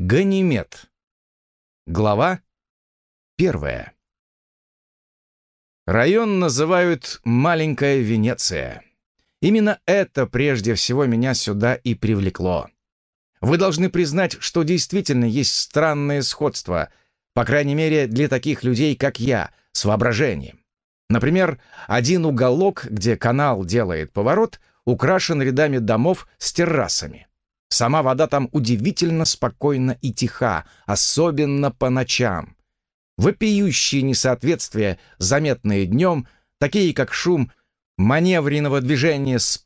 Ганимед. Глава первая. Район называют «Маленькая Венеция». Именно это прежде всего меня сюда и привлекло. Вы должны признать, что действительно есть странное сходство, по крайней мере для таких людей, как я, с воображением. Например, один уголок, где канал делает поворот, украшен рядами домов с террасами. Сама вода там удивительно спокойна и тиха, особенно по ночам. Вопиющие несоответствия, заметные днем, такие как шум маневренного движения с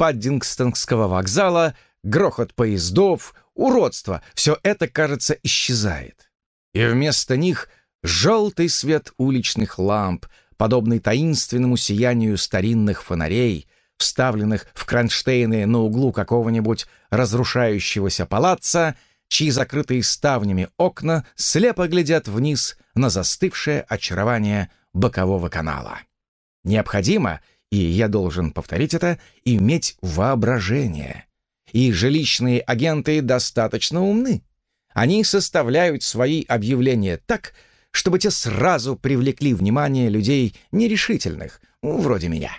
вокзала, грохот поездов, уродство — все это, кажется, исчезает. И вместо них желтый свет уличных ламп, подобный таинственному сиянию старинных фонарей, вставленных в кронштейны на углу какого-нибудь разрушающегося палаца, чьи закрытые ставнями окна слепо глядят вниз на застывшее очарование бокового канала. Необходимо, и я должен повторить это, иметь воображение. И жилищные агенты достаточно умны. Они составляют свои объявления так, чтобы те сразу привлекли внимание людей нерешительных, вроде меня.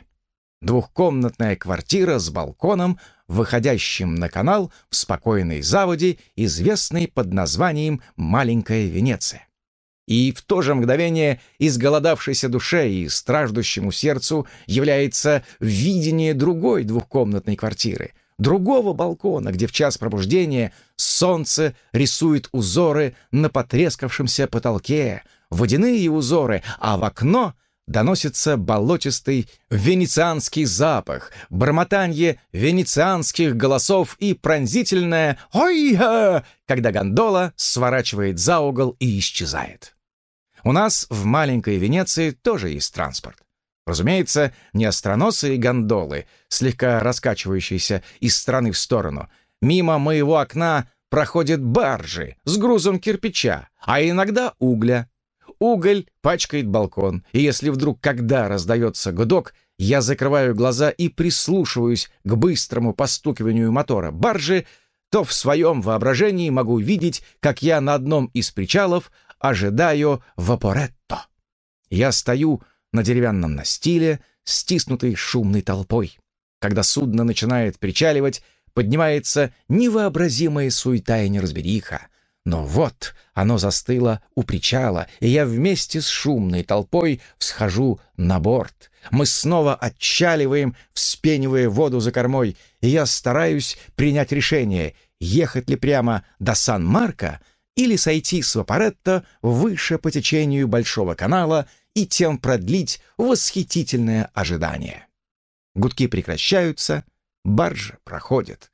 Двухкомнатная квартира с балконом, выходящим на канал в спокойной заводе, известной под названием «Маленькая Венеция». И в то же мгновение изголодавшейся душе и страждущему сердцу является видение другой двухкомнатной квартиры, другого балкона, где в час пробуждения солнце рисует узоры на потрескавшемся потолке, водяные узоры, а в окно доносится болотистый венецианский запах, бормотанье венецианских голосов и пронзительное «Ой-ха!», когда гондола сворачивает за угол и исчезает. У нас в маленькой Венеции тоже есть транспорт. Разумеется, не остроносые гондолы, слегка раскачивающиеся из стороны в сторону. Мимо моего окна проходят баржи с грузом кирпича, а иногда угля, Уголь пачкает балкон, и если вдруг когда раздается гудок, я закрываю глаза и прислушиваюсь к быстрому постукиванию мотора баржи, то в своем воображении могу видеть, как я на одном из причалов ожидаю вапоретто. Я стою на деревянном настиле, стиснутый шумной толпой. Когда судно начинает причаливать, поднимается невообразимая суета и неразбериха. Но вот оно застыло у причала, и я вместе с шумной толпой всхожу на борт. Мы снова отчаливаем, вспенивая воду за кормой, и я стараюсь принять решение, ехать ли прямо до Сан-Марко или сойти с Вапоретто выше по течению Большого канала и тем продлить восхитительное ожидание. Гудки прекращаются, баржа проходит.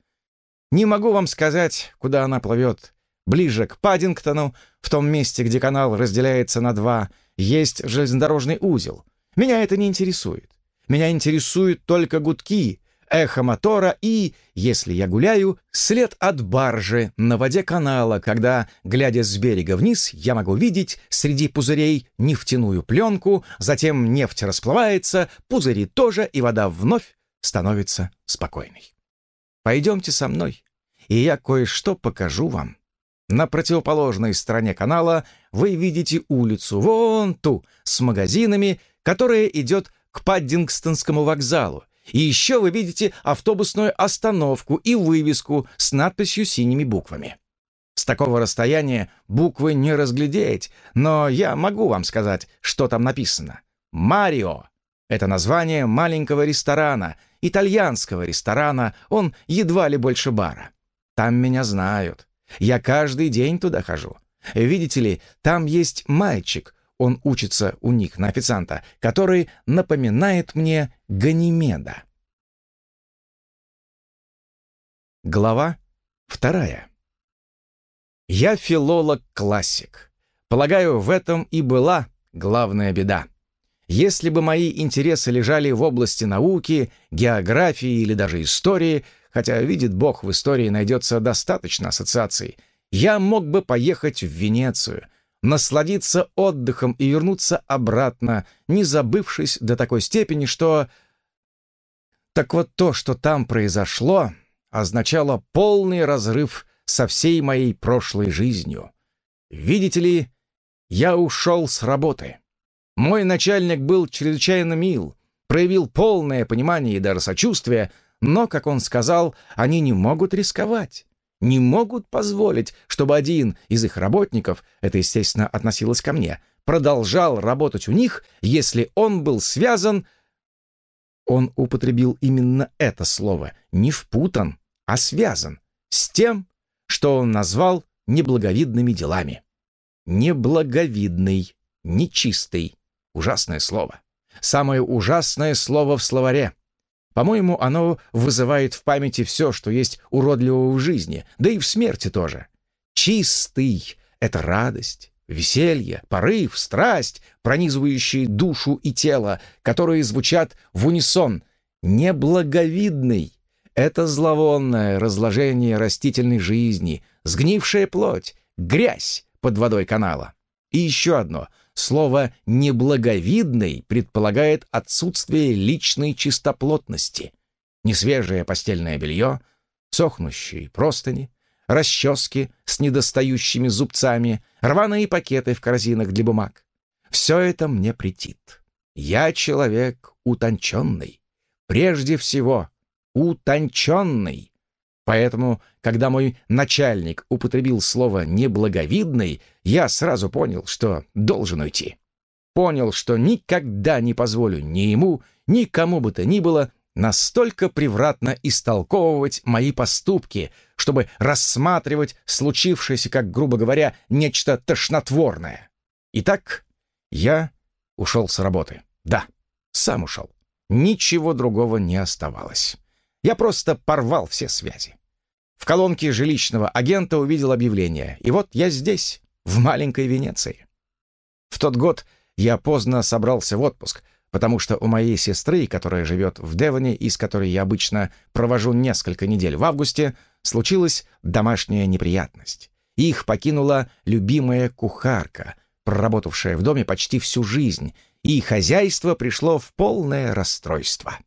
Не могу вам сказать, куда она плывет, Ближе к Паддингтону, в том месте, где канал разделяется на два, есть железнодорожный узел. Меня это не интересует. Меня интересуют только гудки, эхо мотора и, если я гуляю, след от баржи на воде канала, когда, глядя с берега вниз, я могу видеть среди пузырей нефтяную пленку, затем нефть расплывается, пузыри тоже, и вода вновь становится спокойной. Пойдемте со мной, и я кое-что покажу вам. На противоположной стороне канала вы видите улицу, вон ту, с магазинами, которая идет к Паддингстонскому вокзалу. И еще вы видите автобусную остановку и вывеску с надписью синими буквами. С такого расстояния буквы не разглядеть, но я могу вам сказать, что там написано. «Марио» — это название маленького ресторана, итальянского ресторана, он едва ли больше бара. Там меня знают. Я каждый день туда хожу. Видите ли, там есть мальчик, он учится у них на официанта, который напоминает мне Ганимеда. Глава вторая. Я филолог-классик. Полагаю, в этом и была главная беда. Если бы мои интересы лежали в области науки, географии или даже истории, хотя, видит Бог, в истории найдется достаточно ассоциаций, я мог бы поехать в Венецию, насладиться отдыхом и вернуться обратно, не забывшись до такой степени, что... Так вот то, что там произошло, означало полный разрыв со всей моей прошлой жизнью. Видите ли, я ушел с работы. Мой начальник был чрезвычайно мил, проявил полное понимание и даже сочувствие, но, как он сказал, они не могут рисковать, не могут позволить, чтобы один из их работников, это, естественно, относилось ко мне, продолжал работать у них, если он был связан... Он употребил именно это слово, не впутан, а связан, с тем, что он назвал неблаговидными делами. Неблаговидный, нечистый. Ужасное слово. Самое ужасное слово в словаре. По-моему, оно вызывает в памяти все, что есть уродливого в жизни, да и в смерти тоже. Чистый — это радость, веселье, порыв, страсть, пронизывающие душу и тело, которые звучат в унисон. Неблаговидный — это зловонное разложение растительной жизни, сгнившая плоть, грязь под водой канала. И еще одно — Слово «неблаговидный» предполагает отсутствие личной чистоплотности. Несвежее постельное белье, сохнущие простыни, расчески с недостающими зубцами, рваные пакеты в корзинах для бумаг. Все это мне претит. Я человек утонченный. Прежде всего, утонченный. Поэтому, когда мой начальник употребил слово «неблаговидный», я сразу понял, что должен уйти. Понял, что никогда не позволю ни ему, ни кому бы то ни было настолько превратно истолковывать мои поступки, чтобы рассматривать случившееся, как, грубо говоря, нечто тошнотворное. Итак, я ушел с работы. Да, сам ушел. Ничего другого не оставалось. Я просто порвал все связи. В колонке жилищного агента увидел объявление. И вот я здесь, в маленькой Венеции. В тот год я поздно собрался в отпуск, потому что у моей сестры, которая живет в Девоне и с которой я обычно провожу несколько недель в августе, случилась домашняя неприятность. Их покинула любимая кухарка, проработавшая в доме почти всю жизнь, и хозяйство пришло в полное расстройство.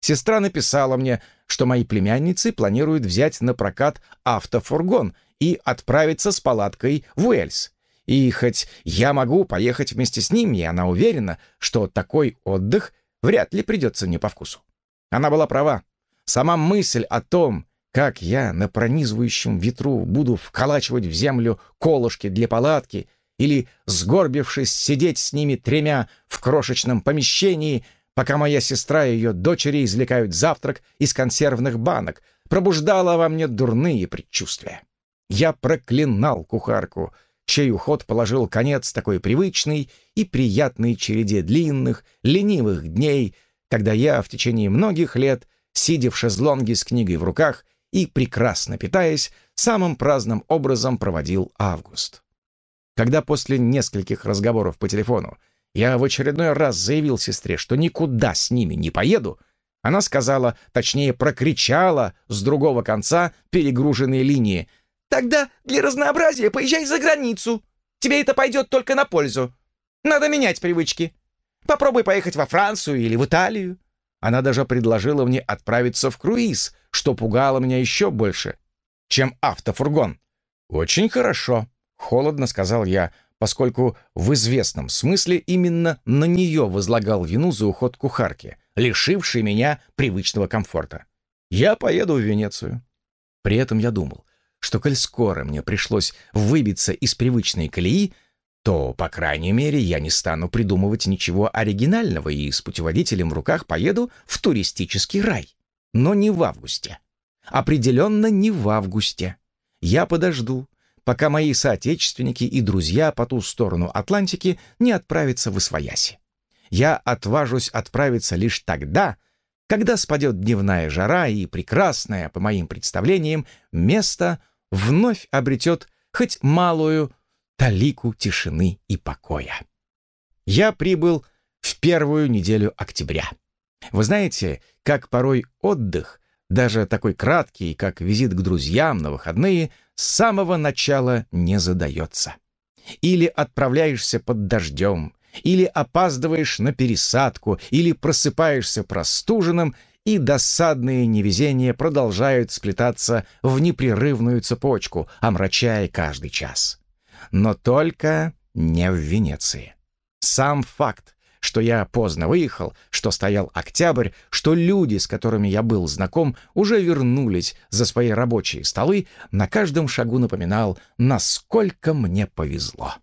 Сестра написала мне, что мои племянницы планируют взять на прокат автофургон и отправиться с палаткой в Уэльс. И хоть я могу поехать вместе с ними, она уверена, что такой отдых вряд ли придется мне по вкусу. Она была права. Сама мысль о том, как я на пронизывающем ветру буду вколачивать в землю колышки для палатки или, сгорбившись, сидеть с ними тремя в крошечном помещении — пока моя сестра и ее дочери извлекают завтрак из консервных банок, пробуждала во мне дурные предчувствия. Я проклинал кухарку, чей уход положил конец такой привычной и приятной череде длинных, ленивых дней, когда я в течение многих лет, сидя в шезлонге с книгой в руках и, прекрасно питаясь, самым праздным образом проводил август. Когда после нескольких разговоров по телефону я в очередной раз заявил сестре, что никуда с ними не поеду. Она сказала, точнее прокричала с другого конца перегруженной линии. «Тогда для разнообразия поезжай за границу. Тебе это пойдет только на пользу. Надо менять привычки. Попробуй поехать во Францию или в Италию». Она даже предложила мне отправиться в круиз, что пугало меня еще больше, чем автофургон. «Очень хорошо», — холодно сказал я, — поскольку в известном смысле именно на нее возлагал вину за уход кухарки, лишивший меня привычного комфорта. Я поеду в Венецию. При этом я думал, что коль скоро мне пришлось выбиться из привычной колеи, то, по крайней мере, я не стану придумывать ничего оригинального и с путеводителем в руках поеду в туристический рай. Но не в августе. Определенно не в августе. Я подожду, пока мои соотечественники и друзья по ту сторону Атлантики не отправятся в Освояси. Я отважусь отправиться лишь тогда, когда спадет дневная жара и прекрасное, по моим представлениям, место вновь обретет хоть малую талику тишины и покоя. Я прибыл в первую неделю октября. Вы знаете, как порой отдых даже такой краткий, как визит к друзьям на выходные, с самого начала не задается. Или отправляешься под дождем, или опаздываешь на пересадку, или просыпаешься простуженным, и досадные невезения продолжают сплетаться в непрерывную цепочку, омрачая каждый час. Но только не в Венеции. Сам факт, что я поздно выехал, что стоял октябрь, что люди, с которыми я был знаком, уже вернулись за свои рабочие столы, на каждом шагу напоминал, насколько мне повезло.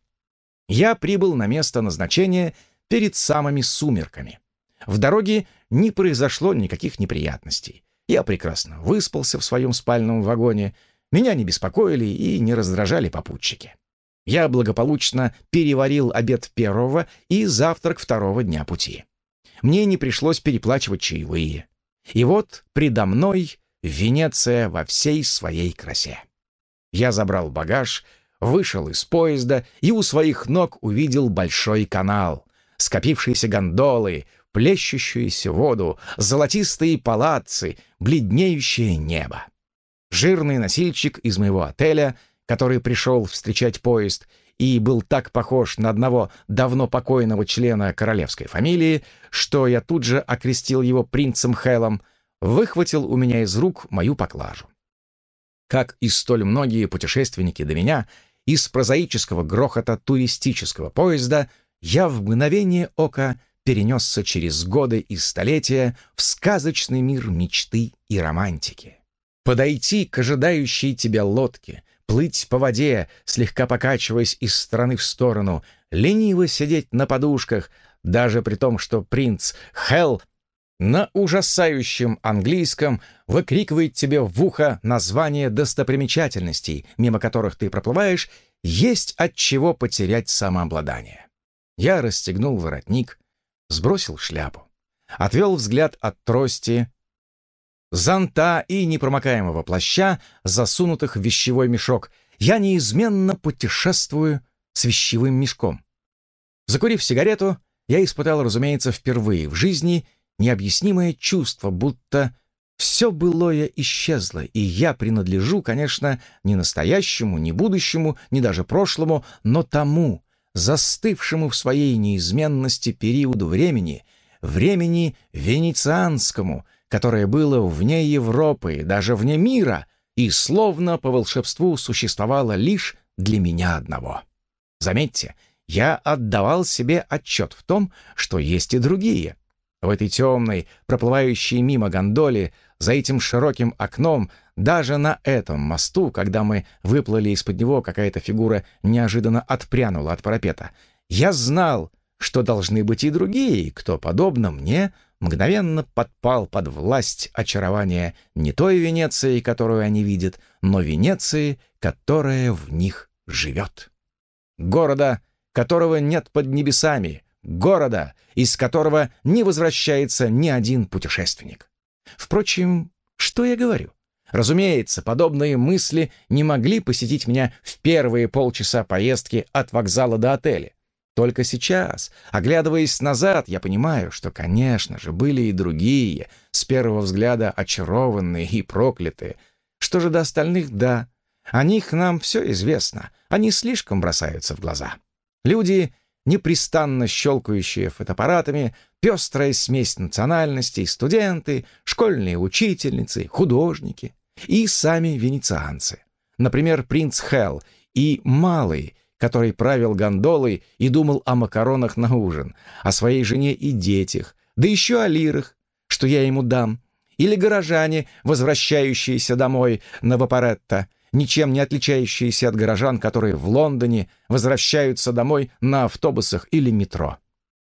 Я прибыл на место назначения перед самыми сумерками. В дороге не произошло никаких неприятностей. Я прекрасно выспался в своем спальном вагоне, меня не беспокоили и не раздражали попутчики. Я благополучно переварил обед первого и завтрак второго дня пути. Мне не пришлось переплачивать чаевые. И вот предо мной Венеция во всей своей красе. Я забрал багаж, вышел из поезда и у своих ног увидел большой канал, скопившиеся гондолы, плещущуюся воду, золотистые палацы, бледнеющее небо. Жирный носильщик из моего отеля, который пришел встречать поезд и был так похож на одного давно покойного члена королевской фамилии, что я тут же окрестил его принцем Хелом, выхватил у меня из рук мою поклажу. Как и столь многие путешественники до меня, из прозаического грохота туристического поезда я в мгновение ока перенесся через годы и столетия в сказочный мир мечты и романтики. Подойти к ожидающей тебя лодке, плыть по воде, слегка покачиваясь из стороны в сторону, лениво сидеть на подушках, даже при том, что принц Хелл на ужасающем английском выкрикивает тебе в ухо название достопримечательностей, мимо которых ты проплываешь, есть от чего потерять самообладание. Я расстегнул воротник, сбросил шляпу, отвел взгляд от трости, зонта и непромокаемого плаща, засунутых в вещевой мешок. Я неизменно путешествую с вещевым мешком. Закурив сигарету, я испытал, разумеется, впервые в жизни необъяснимое чувство, будто все былое исчезло, и я принадлежу, конечно, не настоящему, не будущему, не даже прошлому, но тому, застывшему в своей неизменности периоду времени, времени венецианскому, которое было вне Европы, даже вне мира, и словно по волшебству существовало лишь для меня одного. Заметьте, я отдавал себе отчет в том, что есть и другие. В этой темной, проплывающей мимо гондоле, за этим широким окном, даже на этом мосту, когда мы выплыли из-под него, какая-то фигура неожиданно отпрянула от парапета. Я знал, что должны быть и другие, кто, подобно мне, мгновенно подпал под власть очарования не той Венеции, которую они видят, но Венеции, которая в них живет. Города, которого нет под небесами, города, из которого не возвращается ни один путешественник. Впрочем, что я говорю? Разумеется, подобные мысли не могли посетить меня в первые полчаса поездки от вокзала до отеля. Только сейчас, оглядываясь назад, я понимаю, что, конечно же, были и другие, с первого взгляда очарованные и проклятые. Что же до остальных, да. О них нам все известно, они слишком бросаются в глаза. Люди, непрестанно щелкающие фотоаппаратами, пестрая смесь национальностей, студенты, школьные учительницы, художники и сами венецианцы. Например, принц Хелл и Малый, который правил гондолой и думал о макаронах на ужин, о своей жене и детях, да еще о лирах, что я ему дам, или горожане, возвращающиеся домой на Вапоретто, ничем не отличающиеся от горожан, которые в Лондоне возвращаются домой на автобусах или метро.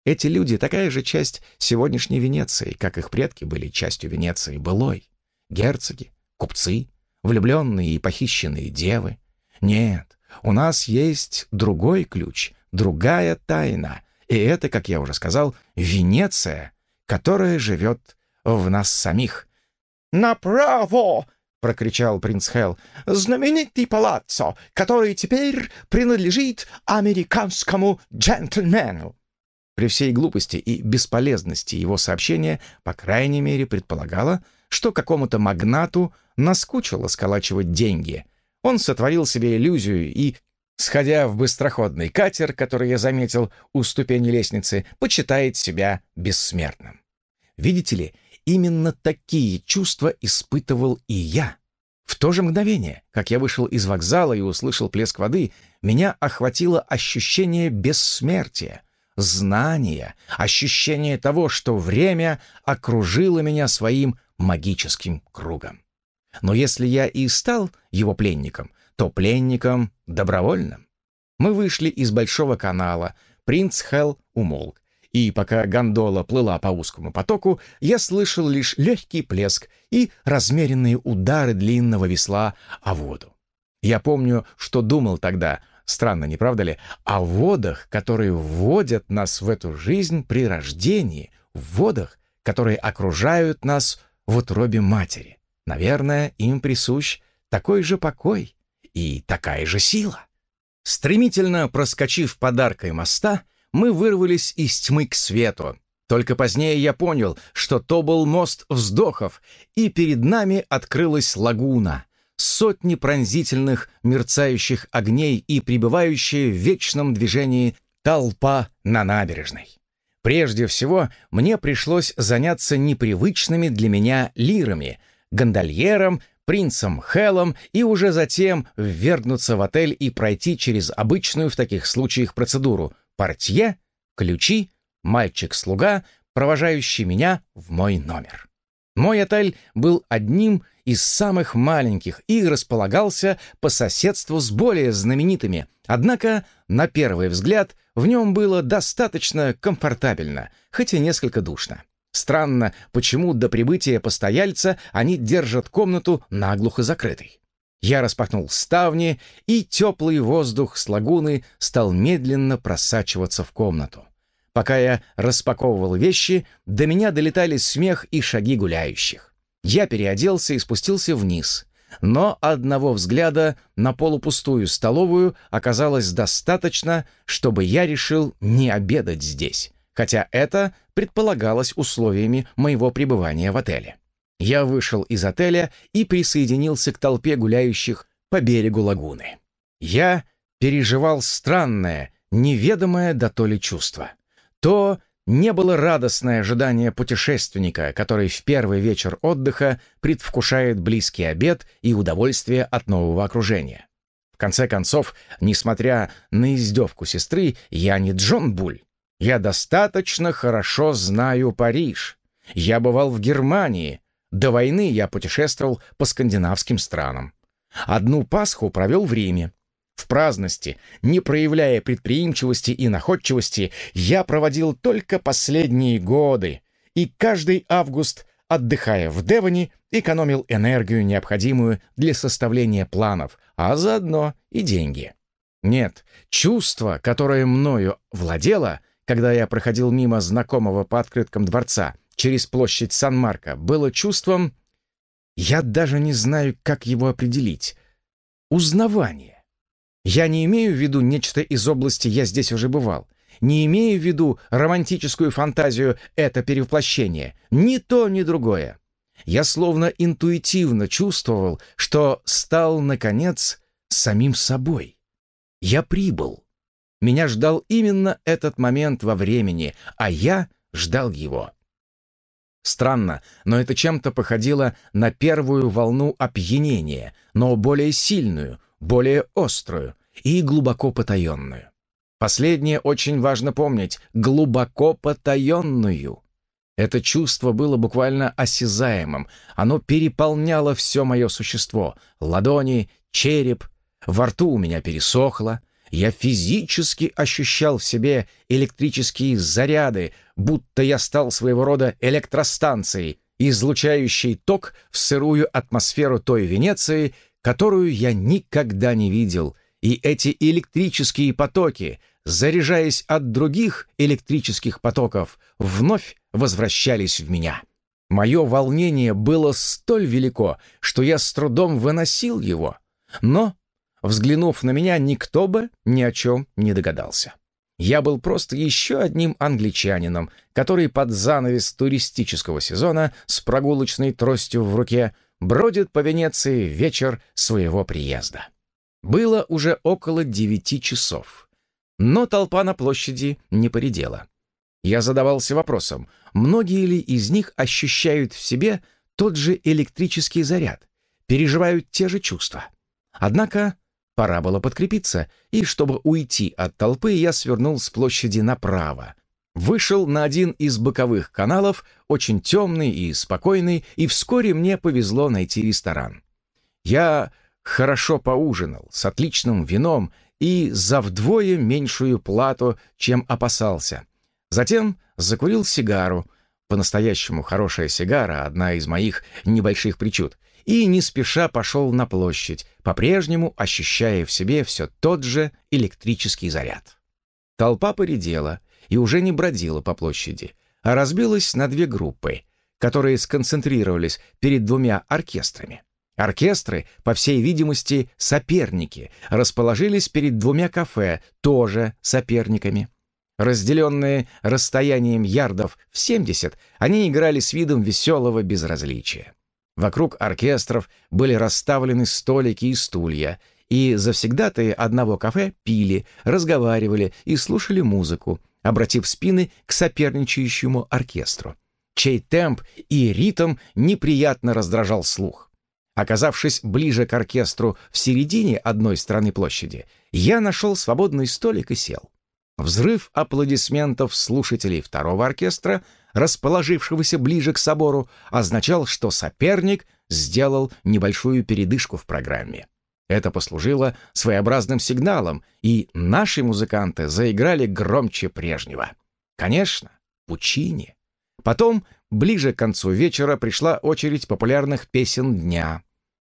Эти люди — такая же часть сегодняшней Венеции, как их предки были частью Венеции былой. Герцоги, купцы, влюбленные и похищенные девы. Нет, у нас есть другой ключ, другая тайна. И это, как я уже сказал, Венеция, которая живет в нас самих. «Направо!» — прокричал принц Хелл. «Знаменитый палаццо, который теперь принадлежит американскому джентльмену!» При всей глупости и бесполезности его сообщения, по крайней мере, предполагало, что какому-то магнату наскучило сколачивать деньги. Он сотворил себе иллюзию и, сходя в быстроходный катер, который я заметил у ступени лестницы, почитает себя бессмертным. Видите ли, именно такие чувства испытывал и я. В то же мгновение, как я вышел из вокзала и услышал плеск воды, меня охватило ощущение бессмертия, знания, ощущение того, что время окружило меня своим магическим кругом. Но если я и стал его пленником, то пленником добровольным. Мы вышли из Большого канала, принц Хелл умолк, и пока гондола плыла по узкому потоку, я слышал лишь легкий плеск и размеренные удары длинного весла о воду. Я помню, что думал тогда, странно, не правда ли, о водах, которые вводят нас в эту жизнь при рождении, в водах, которые окружают нас в утробе матери. Наверное, им присущ такой же покой и такая же сила. Стремительно проскочив подаркой моста, мы вырвались из тьмы к свету. Только позднее я понял, что то был мост вздохов, и перед нами открылась лагуна, сотни пронзительных мерцающих огней и пребывающая в вечном движении толпа на набережной. Прежде всего, мне пришлось заняться непривычными для меня лирами, гондольером, принцем Хеллом и уже затем ввергнуться в отель и пройти через обычную в таких случаях процедуру портье, ключи, мальчик-слуга, провожающий меня в мой номер. Мой отель был одним из самых маленьких и располагался по соседству с более знаменитыми, однако, на первый взгляд, в нем было достаточно комфортабельно, хотя несколько душно. Странно, почему до прибытия постояльца они держат комнату наглухо закрытой. Я распахнул ставни, и теплый воздух с лагуны стал медленно просачиваться в комнату. Пока я распаковывал вещи, до меня долетали смех и шаги гуляющих. Я переоделся и спустился вниз. Но одного взгляда на полупустую столовую оказалось достаточно, чтобы я решил не обедать здесь хотя это предполагалось условиями моего пребывания в отеле. Я вышел из отеля и присоединился к толпе гуляющих по берегу лагуны. Я переживал странное, неведомое до то ли чувство. То не было радостное ожидание путешественника, который в первый вечер отдыха предвкушает близкий обед и удовольствие от нового окружения. В конце концов, несмотря на издевку сестры, я не Джон Буль, я достаточно хорошо знаю Париж. Я бывал в Германии. До войны я путешествовал по скандинавским странам. Одну Пасху провел в Риме. В праздности, не проявляя предприимчивости и находчивости, я проводил только последние годы, и каждый август, отдыхая в Девоне, экономил энергию, необходимую для составления планов, а заодно и деньги. Нет, чувство, которое мною владело — когда я проходил мимо знакомого по открыткам дворца через площадь Сан-Марко, было чувством, я даже не знаю, как его определить, узнавание. Я не имею в виду нечто из области «я здесь уже бывал», не имею в виду романтическую фантазию «это перевоплощение», ни то, ни другое. Я словно интуитивно чувствовал, что стал, наконец, самим собой. Я прибыл. Меня ждал именно этот момент во времени, а я ждал его. Странно, но это чем-то походило на первую волну опьянения, но более сильную, более острую и глубоко потаенную. Последнее очень важно помнить — глубоко потаенную. Это чувство было буквально осязаемым, оно переполняло все мое существо — ладони, череп, во рту у меня пересохло — я физически ощущал в себе электрические заряды, будто я стал своего рода электростанцией, излучающей ток в сырую атмосферу той Венеции, которую я никогда не видел. И эти электрические потоки, заряжаясь от других электрических потоков, вновь возвращались в меня. Мое волнение было столь велико, что я с трудом выносил его. Но Взглянув на меня, никто бы ни о чем не догадался. Я был просто еще одним англичанином, который под занавес туристического сезона с прогулочной тростью в руке бродит по Венеции вечер своего приезда. Было уже около девяти часов. Но толпа на площади не поредела. Я задавался вопросом, многие ли из них ощущают в себе тот же электрический заряд, переживают те же чувства. Однако пора было подкрепиться, и чтобы уйти от толпы, я свернул с площади направо. Вышел на один из боковых каналов, очень темный и спокойный, и вскоре мне повезло найти ресторан. Я хорошо поужинал, с отличным вином и за вдвое меньшую плату, чем опасался. Затем закурил сигару, по-настоящему хорошая сигара, одна из моих небольших причуд, и не спеша пошел на площадь, по-прежнему ощущая в себе все тот же электрический заряд. Толпа поредела и уже не бродила по площади, а разбилась на две группы, которые сконцентрировались перед двумя оркестрами. Оркестры, по всей видимости, соперники, расположились перед двумя кафе, тоже соперниками. Разделенные расстоянием ярдов в 70, они играли с видом веселого безразличия. Вокруг оркестров были расставлены столики и стулья, и завсегдатые одного кафе пили, разговаривали и слушали музыку, обратив спины к соперничающему оркестру, чей темп и ритм неприятно раздражал слух. Оказавшись ближе к оркестру в середине одной стороны площади, я нашел свободный столик и сел. Взрыв аплодисментов слушателей второго оркестра, расположившегося ближе к собору, означал, что соперник сделал небольшую передышку в программе. Это послужило своеобразным сигналом, и наши музыканты заиграли громче прежнего. Конечно, Пучини. Потом, ближе к концу вечера, пришла очередь популярных песен дня.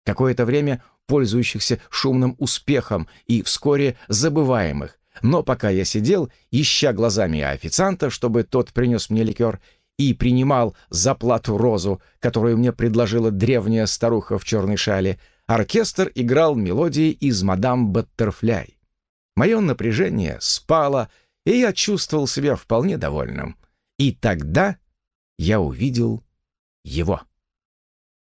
Какое-то время пользующихся шумным успехом и вскоре забываемых, но пока я сидел, ища глазами официанта, чтобы тот принес мне ликер, и принимал за плату розу, которую мне предложила древняя старуха в черной шале, оркестр играл мелодии из «Мадам Баттерфляй». Мое напряжение спало, и я чувствовал себя вполне довольным. И тогда я увидел его.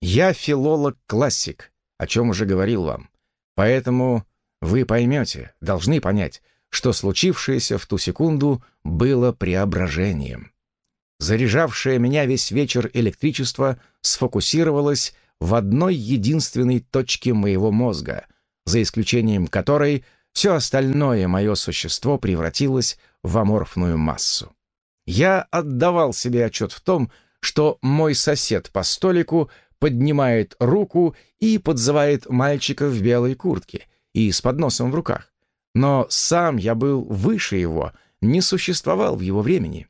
Я филолог-классик, о чем уже говорил вам. Поэтому вы поймете, должны понять, что случившееся в ту секунду было преображением. Заряжавшее меня весь вечер электричество сфокусировалось в одной единственной точке моего мозга, за исключением которой все остальное мое существо превратилось в аморфную массу. Я отдавал себе отчет в том, что мой сосед по столику поднимает руку и подзывает мальчика в белой куртке и с подносом в руках. Но сам я был выше его, не существовал в его времени.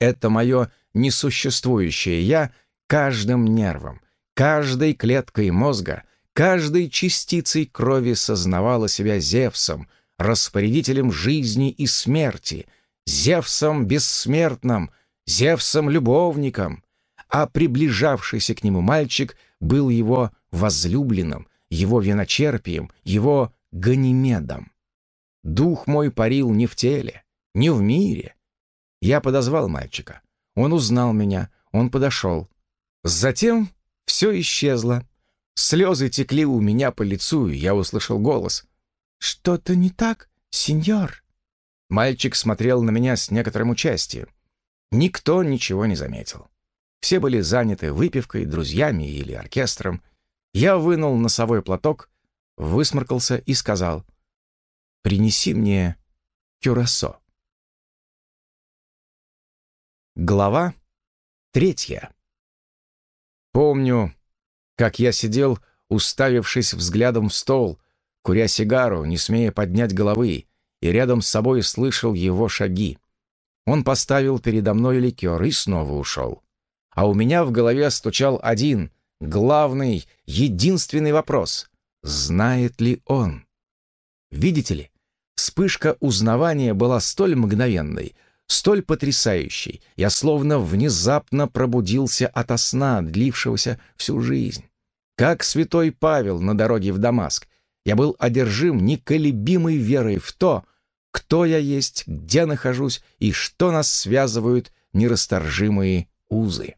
Это мое несуществующее «я» каждым нервом, каждой клеткой мозга, каждой частицей крови сознавало себя Зевсом, распорядителем жизни и смерти, Зевсом бессмертным, Зевсом-любовником, а приближавшийся к нему мальчик был его возлюбленным, его виночерпием, его Ганимедом. Дух мой парил не в теле, не в мире. Я подозвал мальчика. Он узнал меня, он подошел. Затем все исчезло. Слезы текли у меня по лицу, и я услышал голос. «Что-то не так, сеньор?» Мальчик смотрел на меня с некоторым участием. Никто ничего не заметил. Все были заняты выпивкой, друзьями или оркестром. Я вынул носовой платок, высморкался и сказал — Принеси мне кюрасо. Глава третья. Помню, как я сидел, уставившись взглядом в стол, куря сигару, не смея поднять головы, и рядом с собой слышал его шаги. Он поставил передо мной ликер и снова ушел. А у меня в голове стучал один, главный, единственный вопрос. Знает ли он? Видите ли, вспышка узнавания была столь мгновенной, столь потрясающей, я словно внезапно пробудился ото сна, длившегося всю жизнь. Как святой Павел на дороге в Дамаск, я был одержим неколебимой верой в то, кто я есть, где нахожусь и что нас связывают нерасторжимые узы.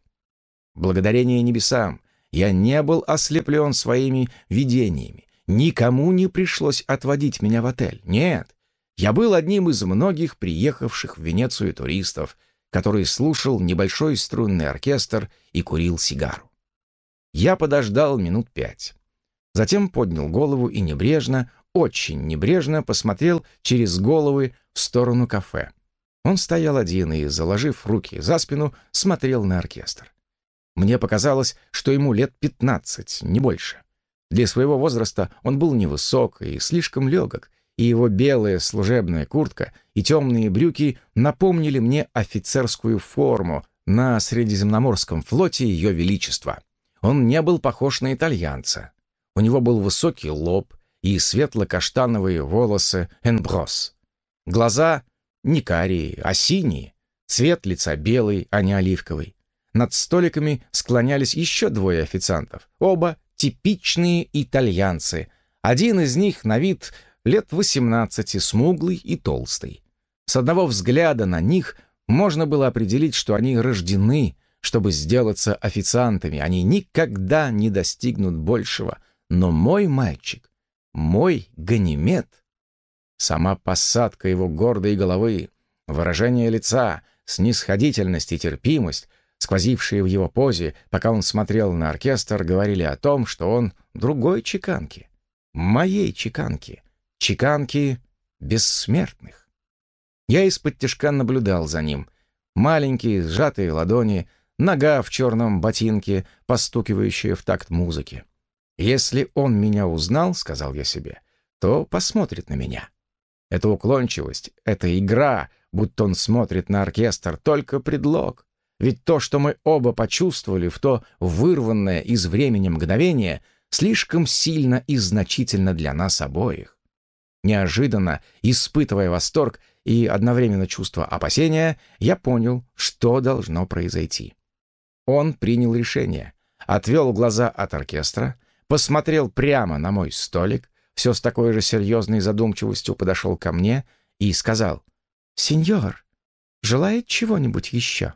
Благодарение небесам я не был ослеплен своими видениями, Никому не пришлось отводить меня в отель. Нет, я был одним из многих приехавших в Венецию туристов, который слушал небольшой струнный оркестр и курил сигару. Я подождал минут пять. Затем поднял голову и небрежно, очень небрежно посмотрел через головы в сторону кафе. Он стоял один и, заложив руки за спину, смотрел на оркестр. Мне показалось, что ему лет пятнадцать, не больше. Для своего возраста он был невысок и слишком легок, и его белая служебная куртка и темные брюки напомнили мне офицерскую форму на Средиземноморском флоте Ее Величества. Он не был похож на итальянца. У него был высокий лоб и светло-каштановые волосы энброс. Глаза не карие, а синие, цвет лица белый, а не оливковый. Над столиками склонялись еще двое официантов, оба типичные итальянцы. Один из них на вид лет 18, смуглый и толстый. С одного взгляда на них можно было определить, что они рождены, чтобы сделаться официантами. Они никогда не достигнут большего. Но мой мальчик, мой Ганимед, сама посадка его гордой головы, выражение лица, снисходительность и терпимость, сквозившие в его позе, пока он смотрел на оркестр, говорили о том, что он другой чеканки, моей чеканки, чеканки бессмертных. Я из-под тяжка наблюдал за ним. Маленькие сжатые ладони, нога в черном ботинке, постукивающая в такт музыки. «Если он меня узнал, — сказал я себе, — то посмотрит на меня. Эта уклончивость, эта игра, будто он смотрит на оркестр, только предлог. Ведь то, что мы оба почувствовали в то вырванное из времени мгновение, слишком сильно и значительно для нас обоих. Неожиданно, испытывая восторг и одновременно чувство опасения, я понял, что должно произойти. Он принял решение, отвел глаза от оркестра, посмотрел прямо на мой столик, все с такой же серьезной задумчивостью подошел ко мне и сказал, «Сеньор, желает чего-нибудь еще?»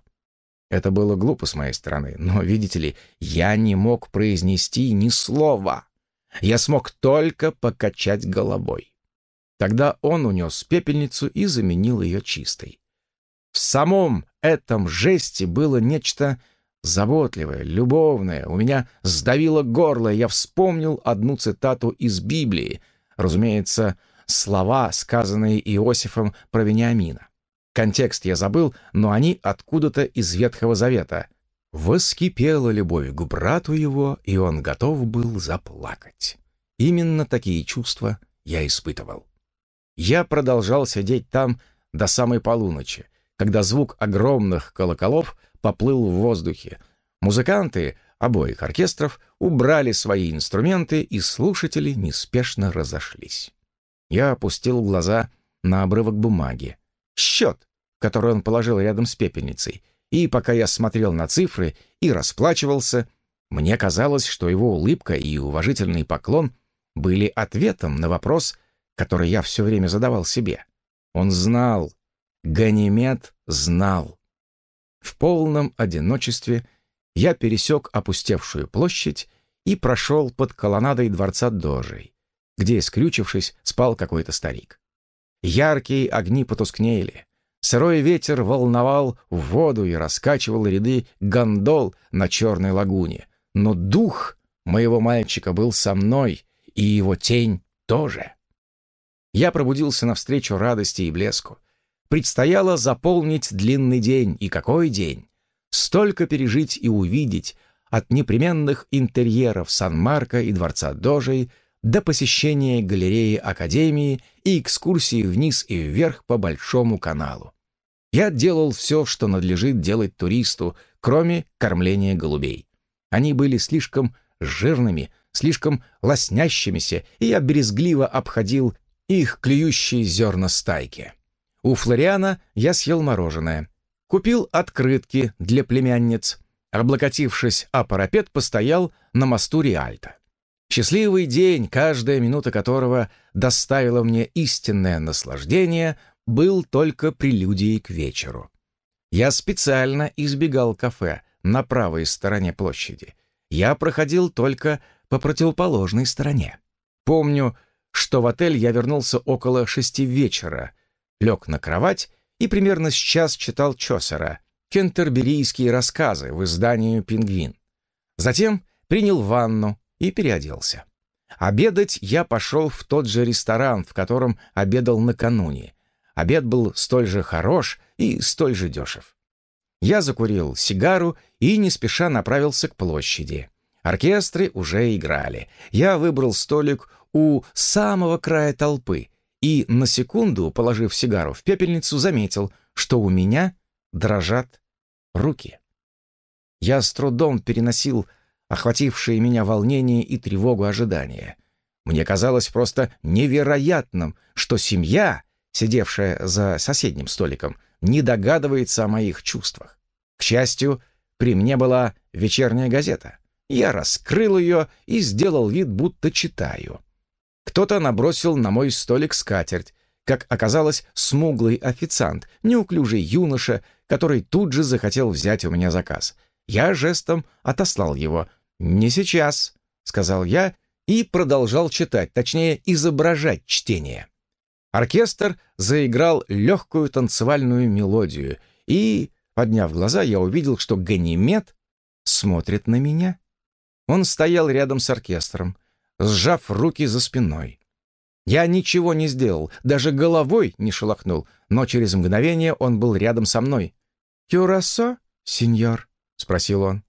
Это было глупо с моей стороны, но, видите ли, я не мог произнести ни слова. Я смог только покачать головой. Тогда он унес пепельницу и заменил ее чистой. В самом этом жесте было нечто заботливое, любовное. У меня сдавило горло, я вспомнил одну цитату из Библии, разумеется, слова, сказанные Иосифом про Вениамина. Контекст я забыл, но они откуда-то из Ветхого Завета. «Воскипела любовь к брату его, и он готов был заплакать». Именно такие чувства я испытывал. Я продолжал сидеть там до самой полуночи, когда звук огромных колоколов поплыл в воздухе. Музыканты обоих оркестров убрали свои инструменты, и слушатели неспешно разошлись. Я опустил глаза на обрывок бумаги. Счет, который он положил рядом с пепельницей. И пока я смотрел на цифры и расплачивался, мне казалось, что его улыбка и уважительный поклон были ответом на вопрос, который я все время задавал себе. Он знал. Ганимед знал. В полном одиночестве я пересек опустевшую площадь и прошел под колоннадой дворца Дожей, где, скрючившись, спал какой-то старик. Яркие огни потускнели. Сырой ветер волновал в воду и раскачивал ряды гондол на черной лагуне. Но дух моего мальчика был со мной, и его тень тоже. Я пробудился навстречу радости и блеску. Предстояло заполнить длинный день, и какой день! Столько пережить и увидеть от непременных интерьеров Сан-Марко и Дворца Дожей до посещения галереи Академии и экскурсии вниз и вверх по Большому каналу. Я делал все, что надлежит делать туристу, кроме кормления голубей. Они были слишком жирными, слишком лоснящимися, и я брезгливо обходил их клюющие зерна стайки. У Флориана я съел мороженое. Купил открытки для племянниц. Облокотившись о парапет, постоял на мосту Риальто. Счастливый день, каждая минута которого доставила мне истинное наслаждение, был только прелюдией к вечеру. Я специально избегал кафе на правой стороне площади. Я проходил только по противоположной стороне. Помню, что в отель я вернулся около шести вечера, лег на кровать и примерно с час читал Чосера кентерберийские рассказы в издании «Пингвин». Затем принял ванну и переоделся. Обедать я пошел в тот же ресторан, в котором обедал накануне. Обед был столь же хорош и столь же дешев. Я закурил сигару и не спеша направился к площади. Оркестры уже играли. Я выбрал столик у самого края толпы и, на секунду, положив сигару в пепельницу, заметил, что у меня дрожат руки. Я с трудом переносил охватившие меня волнение и тревогу ожидания. Мне казалось просто невероятным, что семья, сидевшая за соседним столиком, не догадывается о моих чувствах. К счастью, при мне была вечерняя газета. Я раскрыл ее и сделал вид, будто читаю. Кто-то набросил на мой столик скатерть, как оказалось, смуглый официант, неуклюжий юноша, который тут же захотел взять у меня заказ. Я жестом отослал его. «Не сейчас», — сказал я и продолжал читать, точнее, изображать чтение. Оркестр заиграл легкую танцевальную мелодию, и, подняв глаза, я увидел, что Ганимед смотрит на меня. Он стоял рядом с оркестром, сжав руки за спиной. Я ничего не сделал, даже головой не шелохнул, но через мгновение он был рядом со мной. «Кюрасо, сеньор?» — спросил он.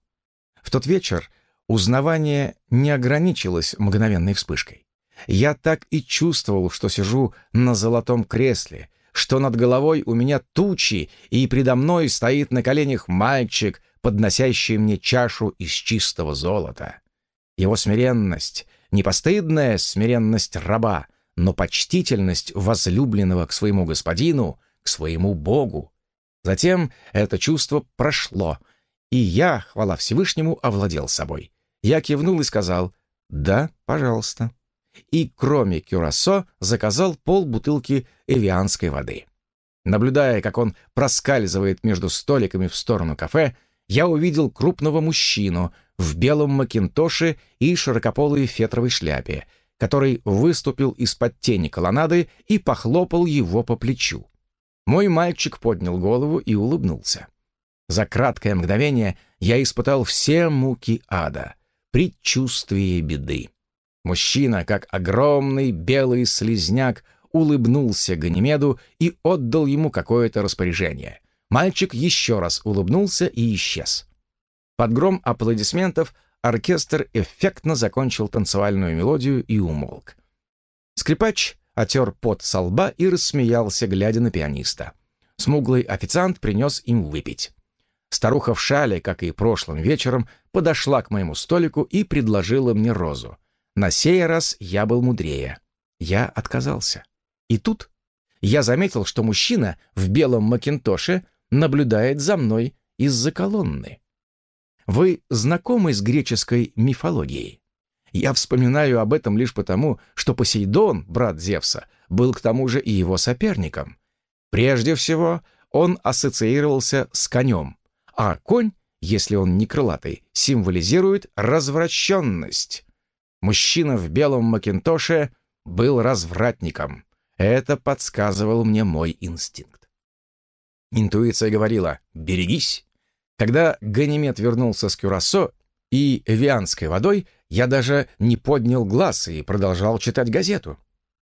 В тот вечер узнавание не ограничилось мгновенной вспышкой. Я так и чувствовал, что сижу на золотом кресле, что над головой у меня тучи, и предо мной стоит на коленях мальчик, подносящий мне чашу из чистого золота. Его смиренность, непостыдная смиренность раба, но почтительность возлюбленного к своему господину, к своему Богу. Затем это чувство прошло, и я, хвала Всевышнему, овладел собой. Я кивнул и сказал «Да, пожалуйста». И кроме кюрасо заказал пол бутылки эвианской воды. Наблюдая, как он проскальзывает между столиками в сторону кафе, я увидел крупного мужчину в белом макинтоше и широкополой фетровой шляпе, который выступил из-под тени колоннады и похлопал его по плечу. Мой мальчик поднял голову и улыбнулся. За краткое мгновение я испытал все муки ада, предчувствие беды. Мужчина, как огромный белый слизняк, улыбнулся Ганимеду и отдал ему какое-то распоряжение. Мальчик еще раз улыбнулся и исчез. Под гром аплодисментов оркестр эффектно закончил танцевальную мелодию и умолк. Скрипач отер пот со лба и рассмеялся, глядя на пианиста. Смуглый официант принес им выпить. Старуха в шале, как и прошлым вечером, подошла к моему столику и предложила мне розу. На сей раз я был мудрее. Я отказался. И тут я заметил, что мужчина в белом макинтоше наблюдает за мной из-за колонны. Вы знакомы с греческой мифологией? Я вспоминаю об этом лишь потому, что Посейдон, брат Зевса, был к тому же и его соперником. Прежде всего, он ассоциировался с конем, а конь, если он не крылатый, символизирует развращенность. Мужчина в белом макинтоше был развратником. Это подсказывал мне мой инстинкт. Интуиция говорила «берегись». Когда Ганимед вернулся с Кюрасо и Эвианской водой, я даже не поднял глаз и продолжал читать газету.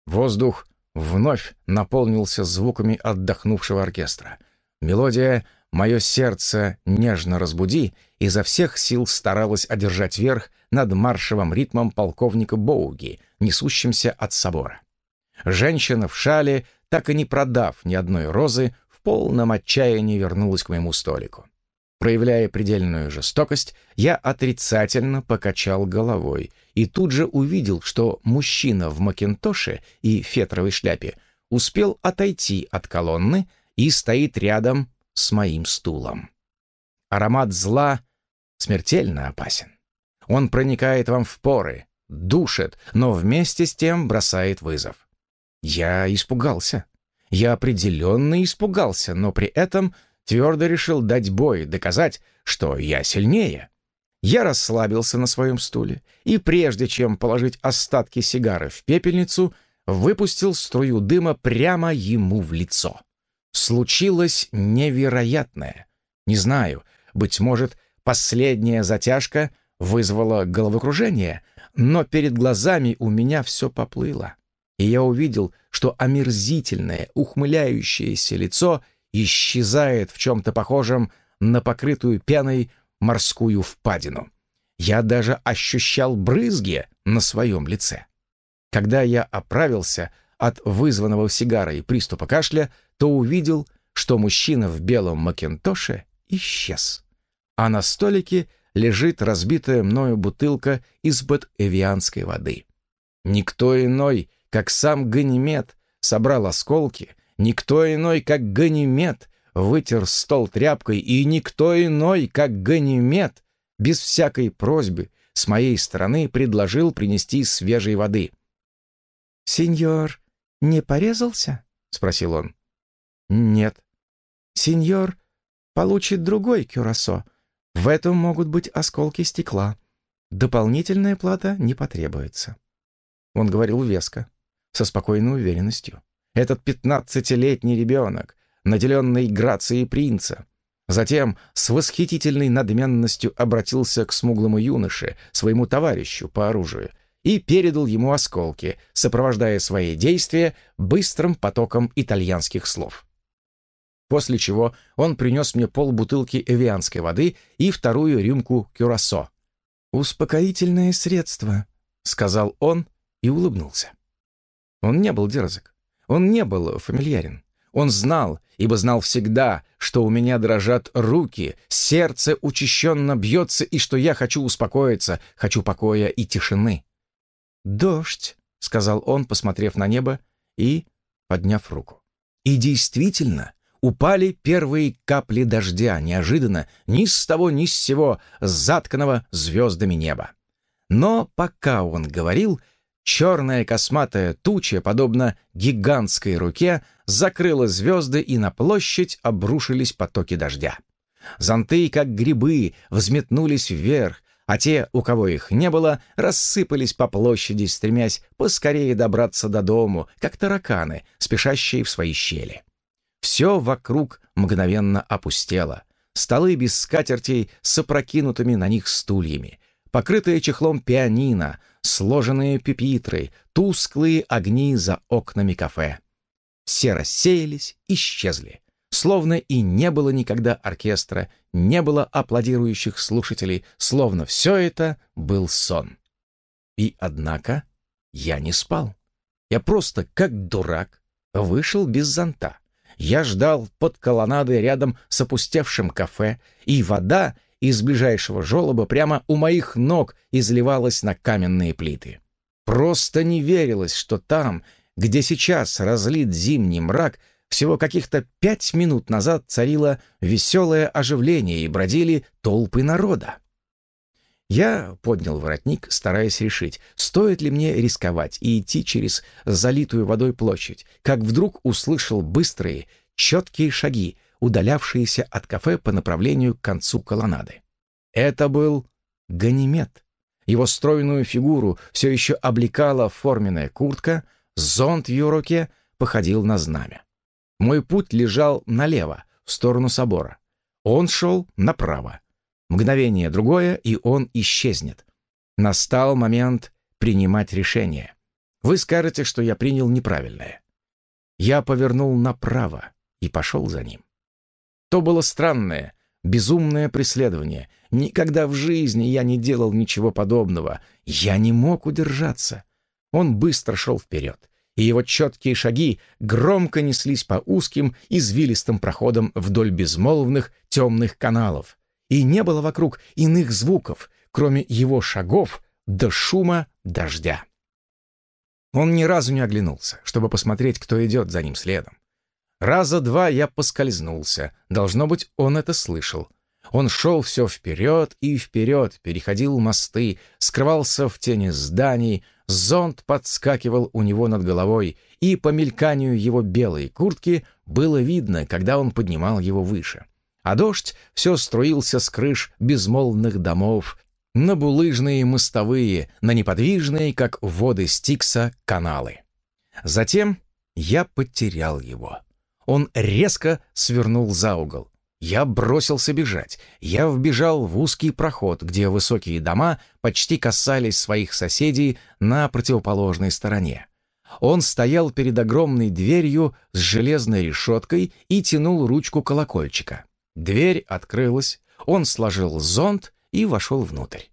Воздух вновь наполнился звуками отдохнувшего оркестра. Мелодия «Мое сердце нежно разбуди» изо всех сил старалась одержать верх над маршевым ритмом полковника Боуги, несущимся от собора. Женщина в шале, так и не продав ни одной розы, в полном отчаянии вернулась к моему столику. Проявляя предельную жестокость, я отрицательно покачал головой и тут же увидел, что мужчина в макинтоше и фетровой шляпе успел отойти от колонны и стоит рядом с моим стулом. Аромат зла смертельно опасен. Он проникает вам в поры, душит, но вместе с тем бросает вызов. Я испугался. Я определенно испугался, но при этом твердо решил дать бой, доказать, что я сильнее. Я расслабился на своем стуле и, прежде чем положить остатки сигары в пепельницу, выпустил струю дыма прямо ему в лицо. Случилось невероятное. Не знаю, быть может, последняя затяжка вызвала головокружение, но перед глазами у меня все поплыло, и я увидел, что омерзительное, ухмыляющееся лицо исчезает в чем-то похожем на покрытую пеной морскую впадину. Я даже ощущал брызги на своем лице. Когда я оправился от вызванного сигарой приступа кашля, то увидел, что мужчина в белом макинтоше исчез. А на столике лежит разбитая мною бутылка из-под эвианской воды. Никто иной, как сам Ганимед, собрал осколки, никто иной, как Ганимед, вытер стол тряпкой, и никто иной, как Ганимед, без всякой просьбы, с моей стороны предложил принести свежей воды. «Сеньор не порезался?» — спросил он. «Нет». «Сеньор получит другой кюрасо. В этом могут быть осколки стекла. Дополнительная плата не потребуется». Он говорил веско, со спокойной уверенностью. Этот пятнадцатилетний ребенок, наделенный грацией принца. Затем с восхитительной надменностью обратился к смуглому юноше, своему товарищу по оружию, и передал ему осколки, сопровождая свои действия быстрым потоком итальянских слов. После чего он принес мне полбутылки эвианской воды и вторую рюмку кюрасо. «Успокоительное средство», — сказал он и улыбнулся. Он не был дерзок, он не был фамильярен. Он знал, ибо знал всегда, что у меня дрожат руки, сердце учащенно бьется и что я хочу успокоиться, хочу покоя и тишины. «Дождь», — сказал он, посмотрев на небо и подняв руку. И действительно, упали первые капли дождя, неожиданно, ни с того ни с сего, затканного звездами неба. Но пока он говорил, черная косматая туча, подобно гигантской руке, закрыла звезды, и на площадь обрушились потоки дождя. Зонты, как грибы, взметнулись вверх, а те, у кого их не было, рассыпались по площади, стремясь поскорее добраться до дому, как тараканы, спешащие в свои щели. Все вокруг мгновенно опустело. Столы без скатертей с опрокинутыми на них стульями, покрытые чехлом пианино, сложенные пепитры, тусклые огни за окнами кафе. Все рассеялись, исчезли словно и не было никогда оркестра, не было аплодирующих слушателей, словно все это был сон. И однако я не спал. Я просто, как дурак, вышел без зонта. Я ждал под колоннадой рядом с опустевшим кафе, и вода из ближайшего желоба прямо у моих ног изливалась на каменные плиты. Просто не верилось, что там, где сейчас разлит зимний мрак, всего каких-то пять минут назад царило веселое оживление и бродили толпы народа. Я поднял воротник, стараясь решить, стоит ли мне рисковать и идти через залитую водой площадь, как вдруг услышал быстрые, четкие шаги, удалявшиеся от кафе по направлению к концу колоннады. Это был Ганимед. Его стройную фигуру все еще облекала форменная куртка, зонт в ее руке походил на знамя. Мой путь лежал налево, в сторону собора. Он шел направо. Мгновение другое, и он исчезнет. Настал момент принимать решение. Вы скажете, что я принял неправильное. Я повернул направо и пошел за ним. То было странное, безумное преследование. Никогда в жизни я не делал ничего подобного. Я не мог удержаться. Он быстро шел вперед и его четкие шаги громко неслись по узким, извилистым проходам вдоль безмолвных темных каналов. И не было вокруг иных звуков, кроме его шагов до шума дождя. Он ни разу не оглянулся, чтобы посмотреть, кто идет за ним следом. Раза два я поскользнулся, должно быть, он это слышал. Он шел все вперед и вперед, переходил мосты, скрывался в тени зданий, Зонт подскакивал у него над головой, и по мельканию его белой куртки было видно, когда он поднимал его выше. А дождь все струился с крыш безмолвных домов, на булыжные мостовые, на неподвижные, как воды Стикса, каналы. Затем я потерял его. Он резко свернул за угол. Я бросился бежать. Я вбежал в узкий проход, где высокие дома почти касались своих соседей на противоположной стороне. Он стоял перед огромной дверью с железной решеткой и тянул ручку колокольчика. Дверь открылась, он сложил зонт и вошел внутрь.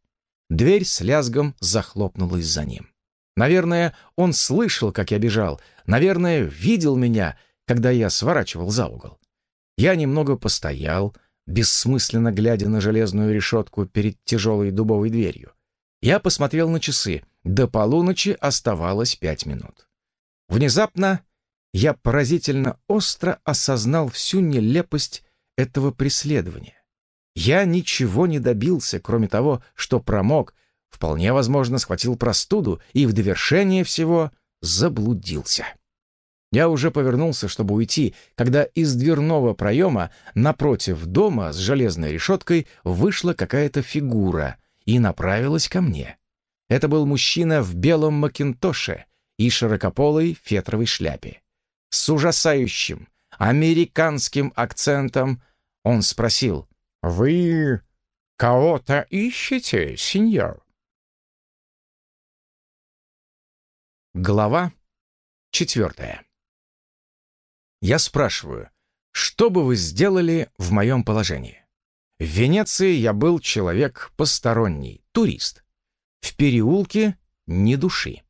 Дверь с лязгом захлопнулась за ним. Наверное, он слышал, как я бежал. Наверное, видел меня, когда я сворачивал за угол. Я немного постоял, бессмысленно глядя на железную решетку перед тяжелой дубовой дверью. Я посмотрел на часы. До полуночи оставалось пять минут. Внезапно я поразительно остро осознал всю нелепость этого преследования. Я ничего не добился, кроме того, что промок, вполне возможно, схватил простуду и в довершение всего заблудился. Я уже повернулся, чтобы уйти, когда из дверного проема напротив дома с железной решеткой вышла какая-то фигура и направилась ко мне. Это был мужчина в белом макинтоше и широкополой фетровой шляпе. С ужасающим американским акцентом он спросил, «Вы кого-то ищете, сеньор?» Глава четвертая. Я спрашиваю, что бы вы сделали в моем положении? В Венеции я был человек посторонний, турист. В переулке ни души.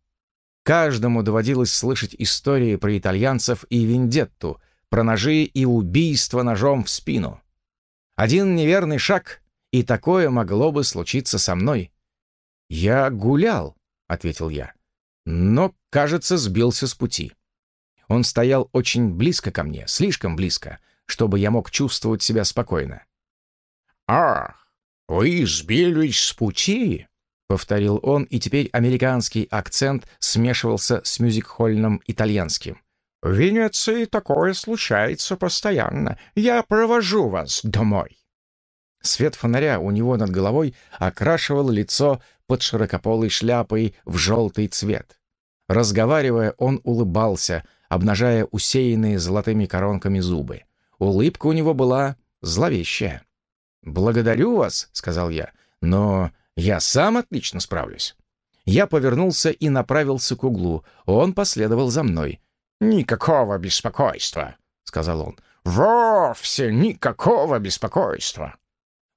Каждому доводилось слышать истории про итальянцев и вендетту, про ножи и убийство ножом в спину. Один неверный шаг, и такое могло бы случиться со мной. «Я гулял», — ответил я, — «но, кажется, сбился с пути». Он стоял очень близко ко мне, слишком близко, чтобы я мог чувствовать себя спокойно. «Ах, вы сбились с пути?» — повторил он, и теперь американский акцент смешивался с мюзик-хольным итальянским. «В Венеции такое случается постоянно. Я провожу вас домой». Свет фонаря у него над головой окрашивал лицо под широкополой шляпой в желтый цвет. Разговаривая, он улыбался — обнажая усеянные золотыми коронками зубы. Улыбка у него была зловещая. «Благодарю вас», — сказал я, — «но я сам отлично справлюсь». Я повернулся и направился к углу. Он последовал за мной. «Никакого беспокойства», — сказал он. «Вовсе никакого беспокойства».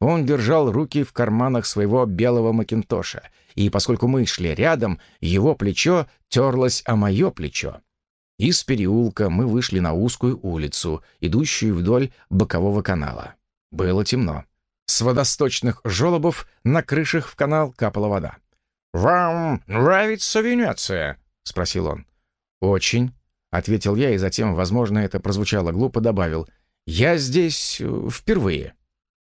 Он держал руки в карманах своего белого макинтоша, и поскольку мы шли рядом, его плечо терлось о мое плечо. Из переулка мы вышли на узкую улицу, идущую вдоль бокового канала. Было темно. С водосточных желобов на крышах в канал капала вода. «Вам нравится Венеция?» — спросил он. «Очень», — ответил я, и затем, возможно, это прозвучало глупо, добавил. «Я здесь э, впервые».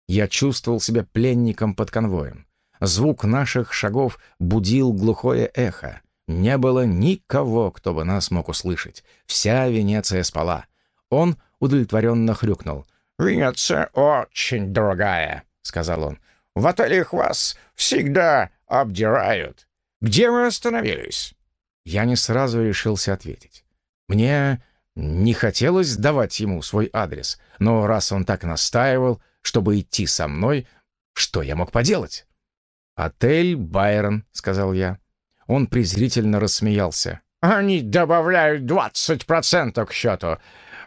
Я чувствовал себя пленником под конвоем. Звук наших шагов будил глухое эхо. Не было никого, кто бы нас мог услышать. Вся Венеция спала. Он удовлетворенно хрюкнул. «Венеция очень дорогая», — сказал он. «В отелях вас всегда обдирают. Где вы остановились?» Я не сразу решился ответить. Мне не хотелось давать ему свой адрес, но раз он так настаивал, чтобы идти со мной, что я мог поделать? «Отель Байрон», — сказал я. Он презрительно рассмеялся. «Они добавляют 20% к счету.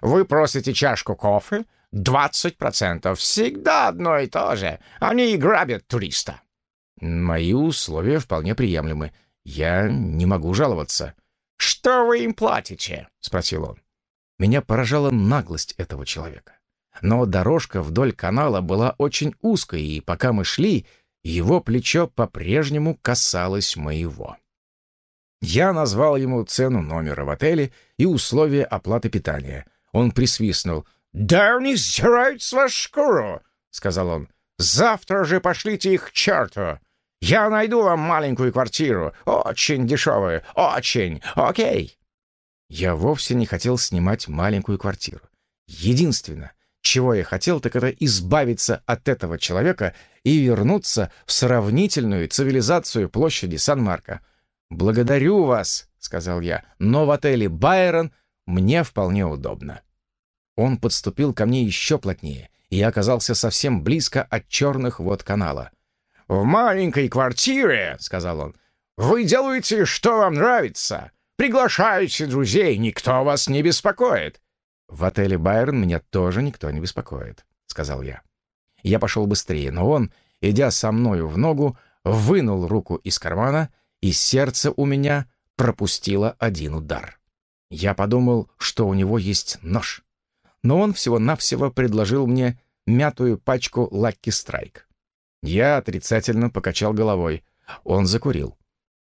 Вы просите чашку кофе? 20%. Всегда одно и то же. Они и грабят туриста». «Мои условия вполне приемлемы. Я не могу жаловаться». «Что вы им платите?» — спросил он. Меня поражала наглость этого человека. Но дорожка вдоль канала была очень узкой, и пока мы шли, его плечо по-прежнему касалось моего. Я назвал ему цену номера в отеле и условия оплаты питания. Он присвистнул. «Да они сдирают с вас шкуру!» — сказал он. «Завтра же пошлите их к черту! Я найду вам маленькую квартиру, очень дешевую, очень, окей!» Я вовсе не хотел снимать маленькую квартиру. Единственное, чего я хотел, так это избавиться от этого человека и вернуться в сравнительную цивилизацию площади Сан-Марко — «Благодарю вас», — сказал я, — «но в отеле «Байрон» мне вполне удобно». Он подступил ко мне еще плотнее, и я оказался совсем близко от черных вод канала. «В маленькой квартире, — сказал он, — вы делаете, что вам нравится. Приглашаете друзей, никто вас не беспокоит». «В отеле «Байрон» меня тоже никто не беспокоит», — сказал я. Я пошел быстрее, но он, идя со мною в ногу, вынул руку из кармана, и сердце у меня пропустило один удар. Я подумал, что у него есть нож. Но он всего-навсего предложил мне мятую пачку «Лакки Страйк». Я отрицательно покачал головой. Он закурил.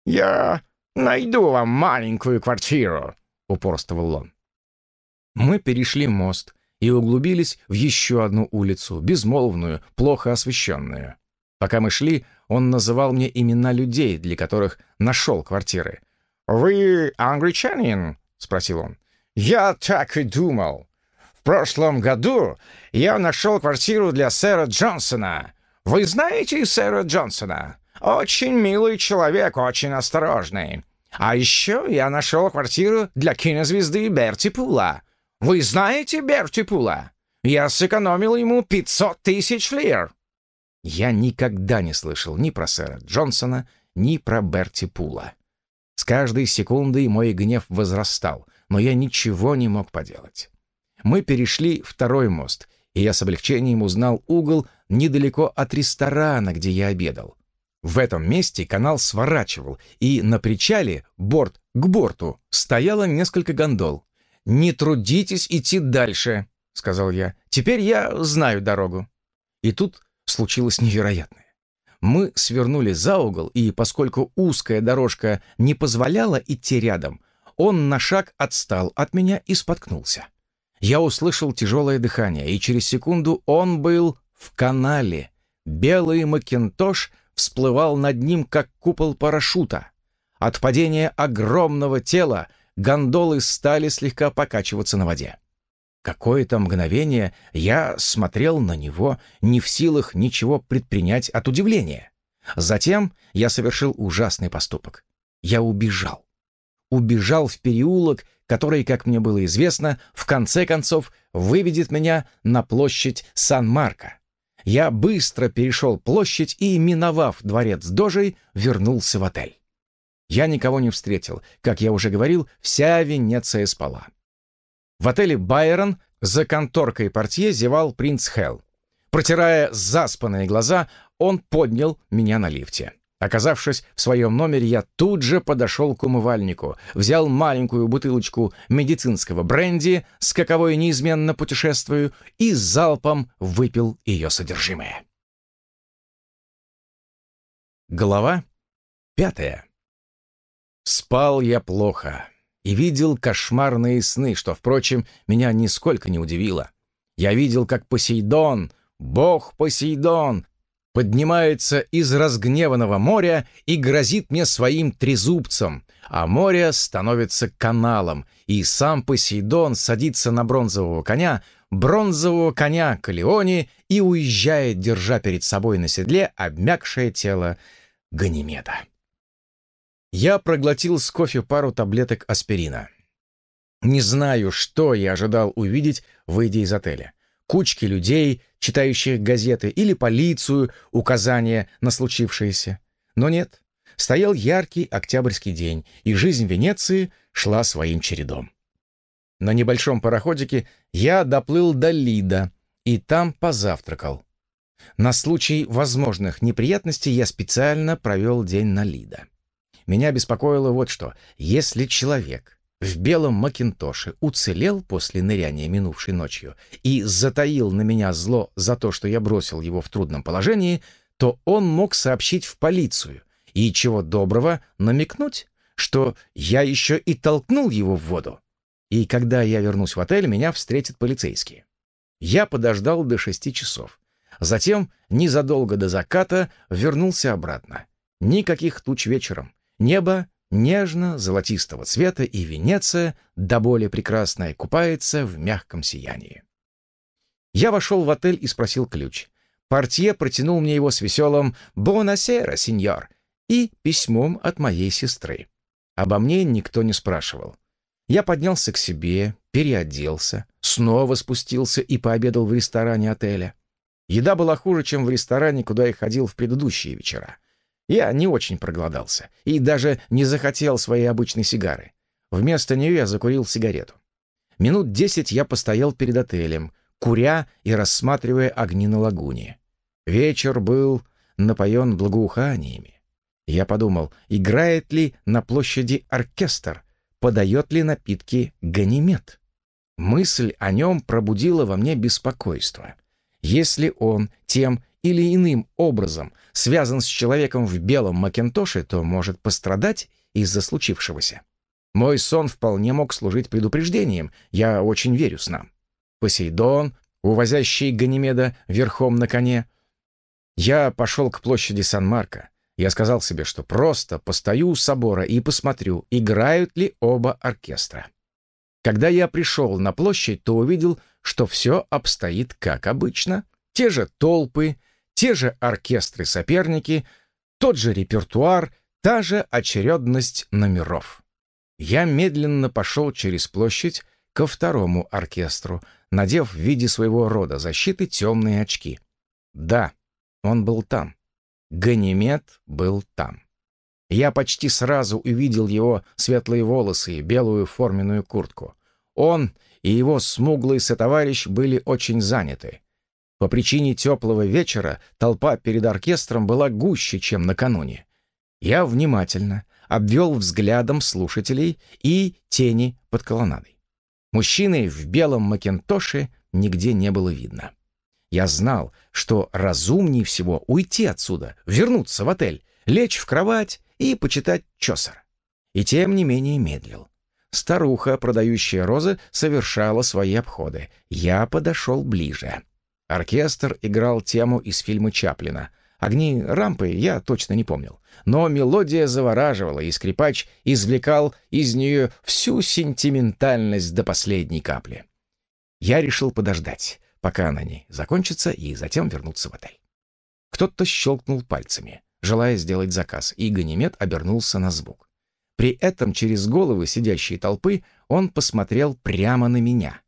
«Я найду вам маленькую квартиру», — упорствовал он. Мы перешли мост и углубились в еще одну улицу, безмолвную, плохо освещенную. Пока мы шли, он называл мне имена людей, для которых нашел квартиры. «Вы англичанин?» — спросил он. «Я так и думал. В прошлом году я нашел квартиру для сэра Джонсона. Вы знаете сэра Джонсона? Очень милый человек, очень осторожный. А еще я нашел квартиру для кинозвезды Берти Пула. Вы знаете Берти Пула? Я сэкономил ему 500 тысяч лир». Я никогда не слышал ни про сэра Джонсона, ни про Берти Пула. С каждой секундой мой гнев возрастал, но я ничего не мог поделать. Мы перешли второй мост, и я с облегчением узнал угол недалеко от ресторана, где я обедал. В этом месте канал сворачивал, и на причале, борт к борту, стояло несколько гондол. «Не трудитесь идти дальше», — сказал я. «Теперь я знаю дорогу». И тут случилось невероятное. Мы свернули за угол, и поскольку узкая дорожка не позволяла идти рядом, он на шаг отстал от меня и споткнулся. Я услышал тяжелое дыхание, и через секунду он был в канале. Белый макинтош всплывал над ним, как купол парашюта. От падения огромного тела гондолы стали слегка покачиваться на воде. Какое-то мгновение я смотрел на него, не в силах ничего предпринять от удивления. Затем я совершил ужасный поступок. Я убежал. Убежал в переулок, который, как мне было известно, в конце концов выведет меня на площадь Сан-Марко. Я быстро перешел площадь и, миновав дворец Дожей, вернулся в отель. Я никого не встретил. Как я уже говорил, вся Венеция спала. В отеле «Байрон» за конторкой портье зевал принц Хелл. Протирая заспанные глаза, он поднял меня на лифте. Оказавшись в своем номере, я тут же подошел к умывальнику, взял маленькую бутылочку медицинского бренди, с каковой неизменно путешествую, и залпом выпил ее содержимое. Глава пятая. Спал я плохо и видел кошмарные сны, что, впрочем, меня нисколько не удивило. Я видел, как Посейдон, бог Посейдон, поднимается из разгневанного моря и грозит мне своим трезубцем, а море становится каналом, и сам Посейдон садится на бронзового коня, бронзового коня Калеони и уезжает, держа перед собой на седле обмякшее тело Ганимеда. Я проглотил с кофе пару таблеток аспирина. Не знаю, что я ожидал увидеть, выйдя из отеля. Кучки людей, читающих газеты, или полицию, указания на случившееся. Но нет, стоял яркий октябрьский день, и жизнь Венеции шла своим чередом. На небольшом пароходике я доплыл до Лида и там позавтракал. На случай возможных неприятностей я специально провел день на Лида. Меня беспокоило вот что. Если человек в белом макинтоше уцелел после ныряния минувшей ночью и затаил на меня зло за то, что я бросил его в трудном положении, то он мог сообщить в полицию и, чего доброго, намекнуть, что я еще и толкнул его в воду. И когда я вернусь в отель, меня встретят полицейские. Я подождал до шести часов. Затем, незадолго до заката, вернулся обратно. Никаких туч вечером. Небо нежно-золотистого цвета, и Венеция, до боли прекрасная, купается в мягком сиянии. Я вошел в отель и спросил ключ. Портье протянул мне его с веселым «Бонасера, сеньор» и письмом от моей сестры. Обо мне никто не спрашивал. Я поднялся к себе, переоделся, снова спустился и пообедал в ресторане отеля. Еда была хуже, чем в ресторане, куда я ходил в предыдущие вечера. Я не очень проголодался и даже не захотел своей обычной сигары. Вместо нее я закурил сигарету. Минут десять я постоял перед отелем, куря и рассматривая огни на лагуне. Вечер был напоен благоуханиями. Я подумал, играет ли на площади оркестр, подает ли напитки Ганимед. Мысль о нем пробудила во мне беспокойство. Если он тем или иным образом связан с человеком в белом макинтоше, то может пострадать из-за случившегося. Мой сон вполне мог служить предупреждением, я очень верю снам. Посейдон, увозящий Ганимеда верхом на коне. Я пошел к площади Сан-Марко. Я сказал себе, что просто постою у собора и посмотрю, играют ли оба оркестра. Когда я пришел на площадь, то увидел, что все обстоит как обычно. Те же толпы, те же оркестры-соперники, тот же репертуар, та же очередность номеров. Я медленно пошел через площадь ко второму оркестру, надев в виде своего рода защиты темные очки. Да, он был там. Ганимед был там. Я почти сразу увидел его светлые волосы и белую форменную куртку. Он и его смуглый сотоварищ были очень заняты. По причине теплого вечера толпа перед оркестром была гуще, чем накануне. Я внимательно, обвел взглядом слушателей и тени под колоннадой. Мужчины в белом макинтоше нигде не было видно. Я знал, что разумнее всего уйти отсюда, вернуться в отель, лечь в кровать и почитать Чосера. И тем не менее медлил. Старуха, продающая розы, совершала свои обходы. Я подошел ближе. Оркестр играл тему из фильма Чаплина Огни рампы я точно не помнил. Но мелодия завораживала, и скрипач извлекал из нее всю сентиментальность до последней капли. Я решил подождать, пока она не закончится, и затем вернуться в отель. Кто-то щелкнул пальцами, желая сделать заказ, и Ганимед обернулся на звук. При этом через головы сидящей толпы он посмотрел прямо на меня.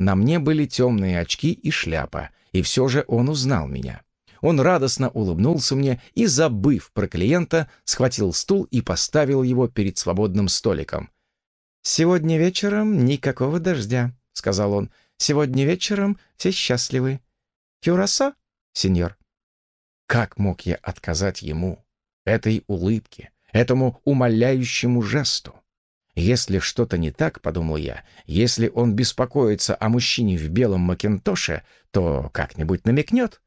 На мне были темные очки и шляпа, и все же он узнал меня. Он радостно улыбнулся мне и, забыв про клиента, схватил стул и поставил его перед свободным столиком. «Сегодня вечером никакого дождя», — сказал он. «Сегодня вечером все счастливы. Кюрасо, сеньор?» Как мог я отказать ему, этой улыбке, этому умоляющему жесту? Если что-то не так, подумал я, если он беспокоится о мужчине в белом макинтоше, то как-нибудь намекнет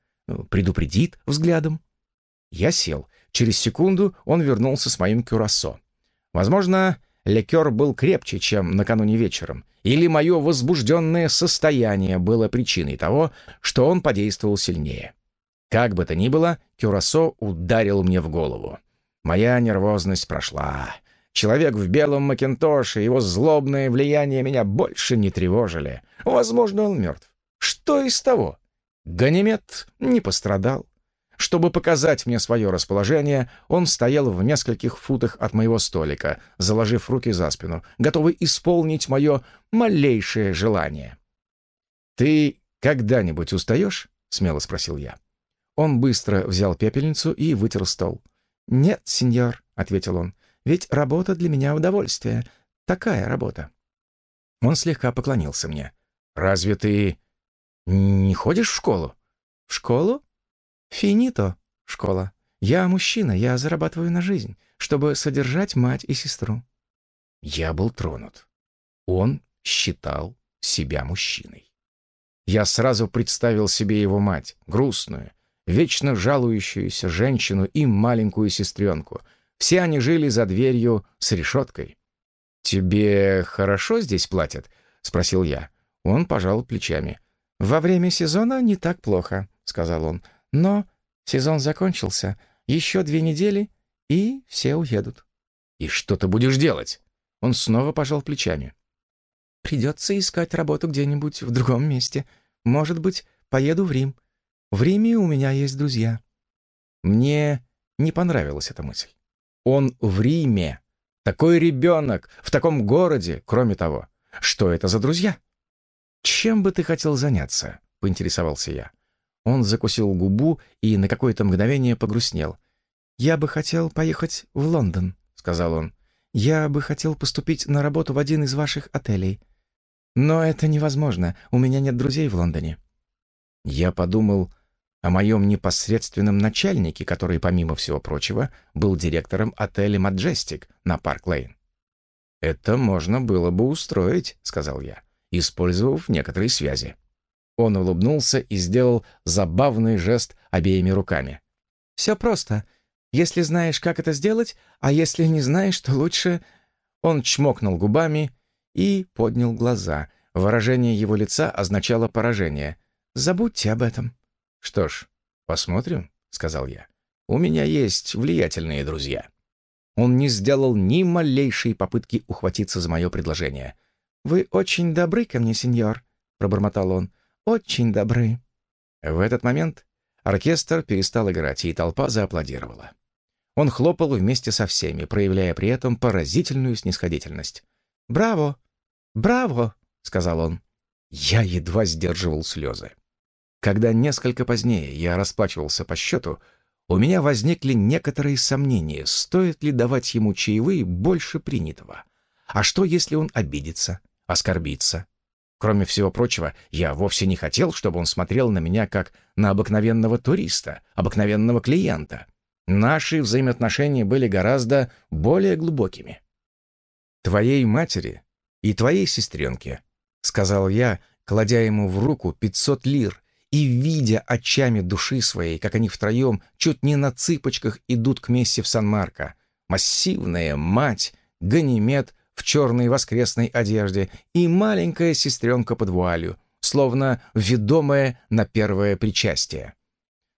предупредит взглядом. Я сел. Через секунду он вернулся с моим кюрасо. Возможно, ликер был крепче, чем накануне вечером, или мое возбужденное состояние было причиной того, что он подействовал сильнее. Как бы то ни было, кюрасо ударил мне в голову. Моя нервозность прошла. Человек в белом макинтоше, его злобное влияние меня больше не тревожили. Возможно, он мертв. Что из того? Ганимед не пострадал. Чтобы показать мне свое расположение, он стоял в нескольких футах от моего столика, заложив руки за спину, готовый исполнить мое малейшее желание. «Ты когда-нибудь устаешь?» — смело спросил я. Он быстро взял пепельницу и вытер стол. «Нет, сеньор», — ответил он, — «ведь работа для меня удовольствие. Такая работа». Он слегка поклонился мне. «Разве ты не ходишь в школу? В школу? Финито, школа. Я мужчина, я зарабатываю на жизнь, чтобы содержать мать и сестру. Я был тронут. Он считал себя мужчиной. Я сразу представил себе его мать, грустную, вечно жалующуюся женщину и маленькую сестренку. Все они жили за дверью с решеткой. «Тебе хорошо здесь платят?» — спросил я. Он пожал плечами. «Во время сезона не так плохо», — сказал он. «Но сезон закончился. Еще две недели, и все уедут». «И что ты будешь делать?» Он снова пожал плечами. «Придется искать работу где-нибудь в другом месте. Может быть, поеду в Рим. В Риме у меня есть друзья». Мне не понравилась эта мысль. Он в Риме. Такой ребенок, в таком городе, кроме того. Что это за друзья? «Чем бы ты хотел заняться?» — поинтересовался я. Он закусил губу и на какое-то мгновение погрустнел. «Я бы хотел поехать в Лондон», — сказал он. «Я бы хотел поступить на работу в один из ваших отелей. Но это невозможно, у меня нет друзей в Лондоне». Я подумал о моем непосредственном начальнике, который, помимо всего прочего, был директором отеля «Маджестик» на Парк-Лейн. «Это можно было бы устроить», — сказал я, использовав некоторые связи. Он улыбнулся и сделал забавный жест обеими руками. «Все просто. Если знаешь, как это сделать, а если не знаешь, то лучше...» Он чмокнул губами и поднял глаза. Выражение его лица означало поражение. «Забудьте об этом». «Что ж, посмотрим», — сказал я. «У меня есть влиятельные друзья». Он не сделал ни малейшей попытки ухватиться за мое предложение. «Вы очень добры ко мне, сеньор», — пробормотал он. «Очень добры». В этот момент оркестр перестал играть, и толпа зааплодировала. Он хлопал вместе со всеми, проявляя при этом поразительную снисходительность. «Браво! Браво!» — сказал он. Я едва сдерживал слезы. Когда несколько позднее я расплачивался по счету, у меня возникли некоторые сомнения, стоит ли давать ему чаевые больше принятого. А что, если он обидится, оскорбится? Кроме всего прочего, я вовсе не хотел, чтобы он смотрел на меня как на обыкновенного туриста, обыкновенного клиента. Наши взаимоотношения были гораздо более глубокими. «Твоей матери и твоей сестренке», — сказал я, кладя ему в руку 500 лир и видя очами души своей, как они втроем чуть не на цыпочках идут к мессе в Сан-Марко. Массивная мать, Ганимед в черной воскресной одежде и маленькая сестренка под вуалью, словно ведомая на первое причастие.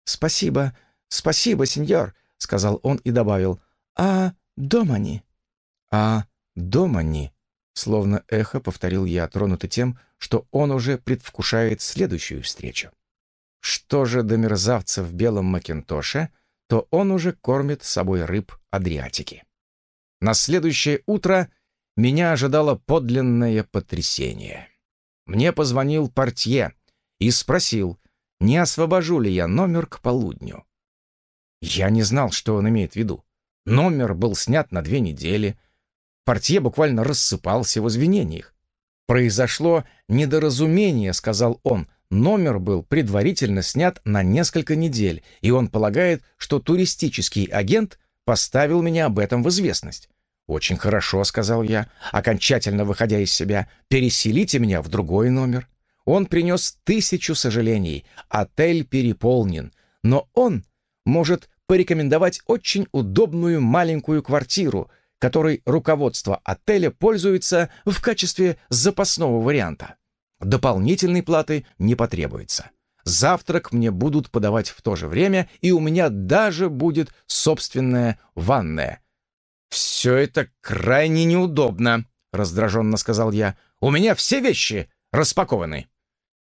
«Спасибо, спасибо, сеньор», — сказал он и добавил. «А дома они?» «А дома они?» Словно эхо повторил я, тронутый тем, что он уже предвкушает следующую встречу. Что же до мерзавца в белом макинтоше, то он уже кормит собой рыб Адриатики. На следующее утро меня ожидало подлинное потрясение. Мне позвонил портье и спросил, не освобожу ли я номер к полудню. Я не знал, что он имеет в виду. Номер был снят на две недели. Портье буквально рассыпался в извинениях. «Произошло недоразумение», — сказал он, — Номер был предварительно снят на несколько недель, и он полагает, что туристический агент поставил меня об этом в известность. «Очень хорошо», — сказал я, окончательно выходя из себя, «переселите меня в другой номер». Он принес тысячу сожалений, отель переполнен, но он может порекомендовать очень удобную маленькую квартиру, которой руководство отеля пользуется в качестве запасного варианта. Дополнительной платы не потребуется. Завтрак мне будут подавать в то же время, и у меня даже будет собственная ванная. «Все это крайне неудобно», — раздраженно сказал я. «У меня все вещи распакованы».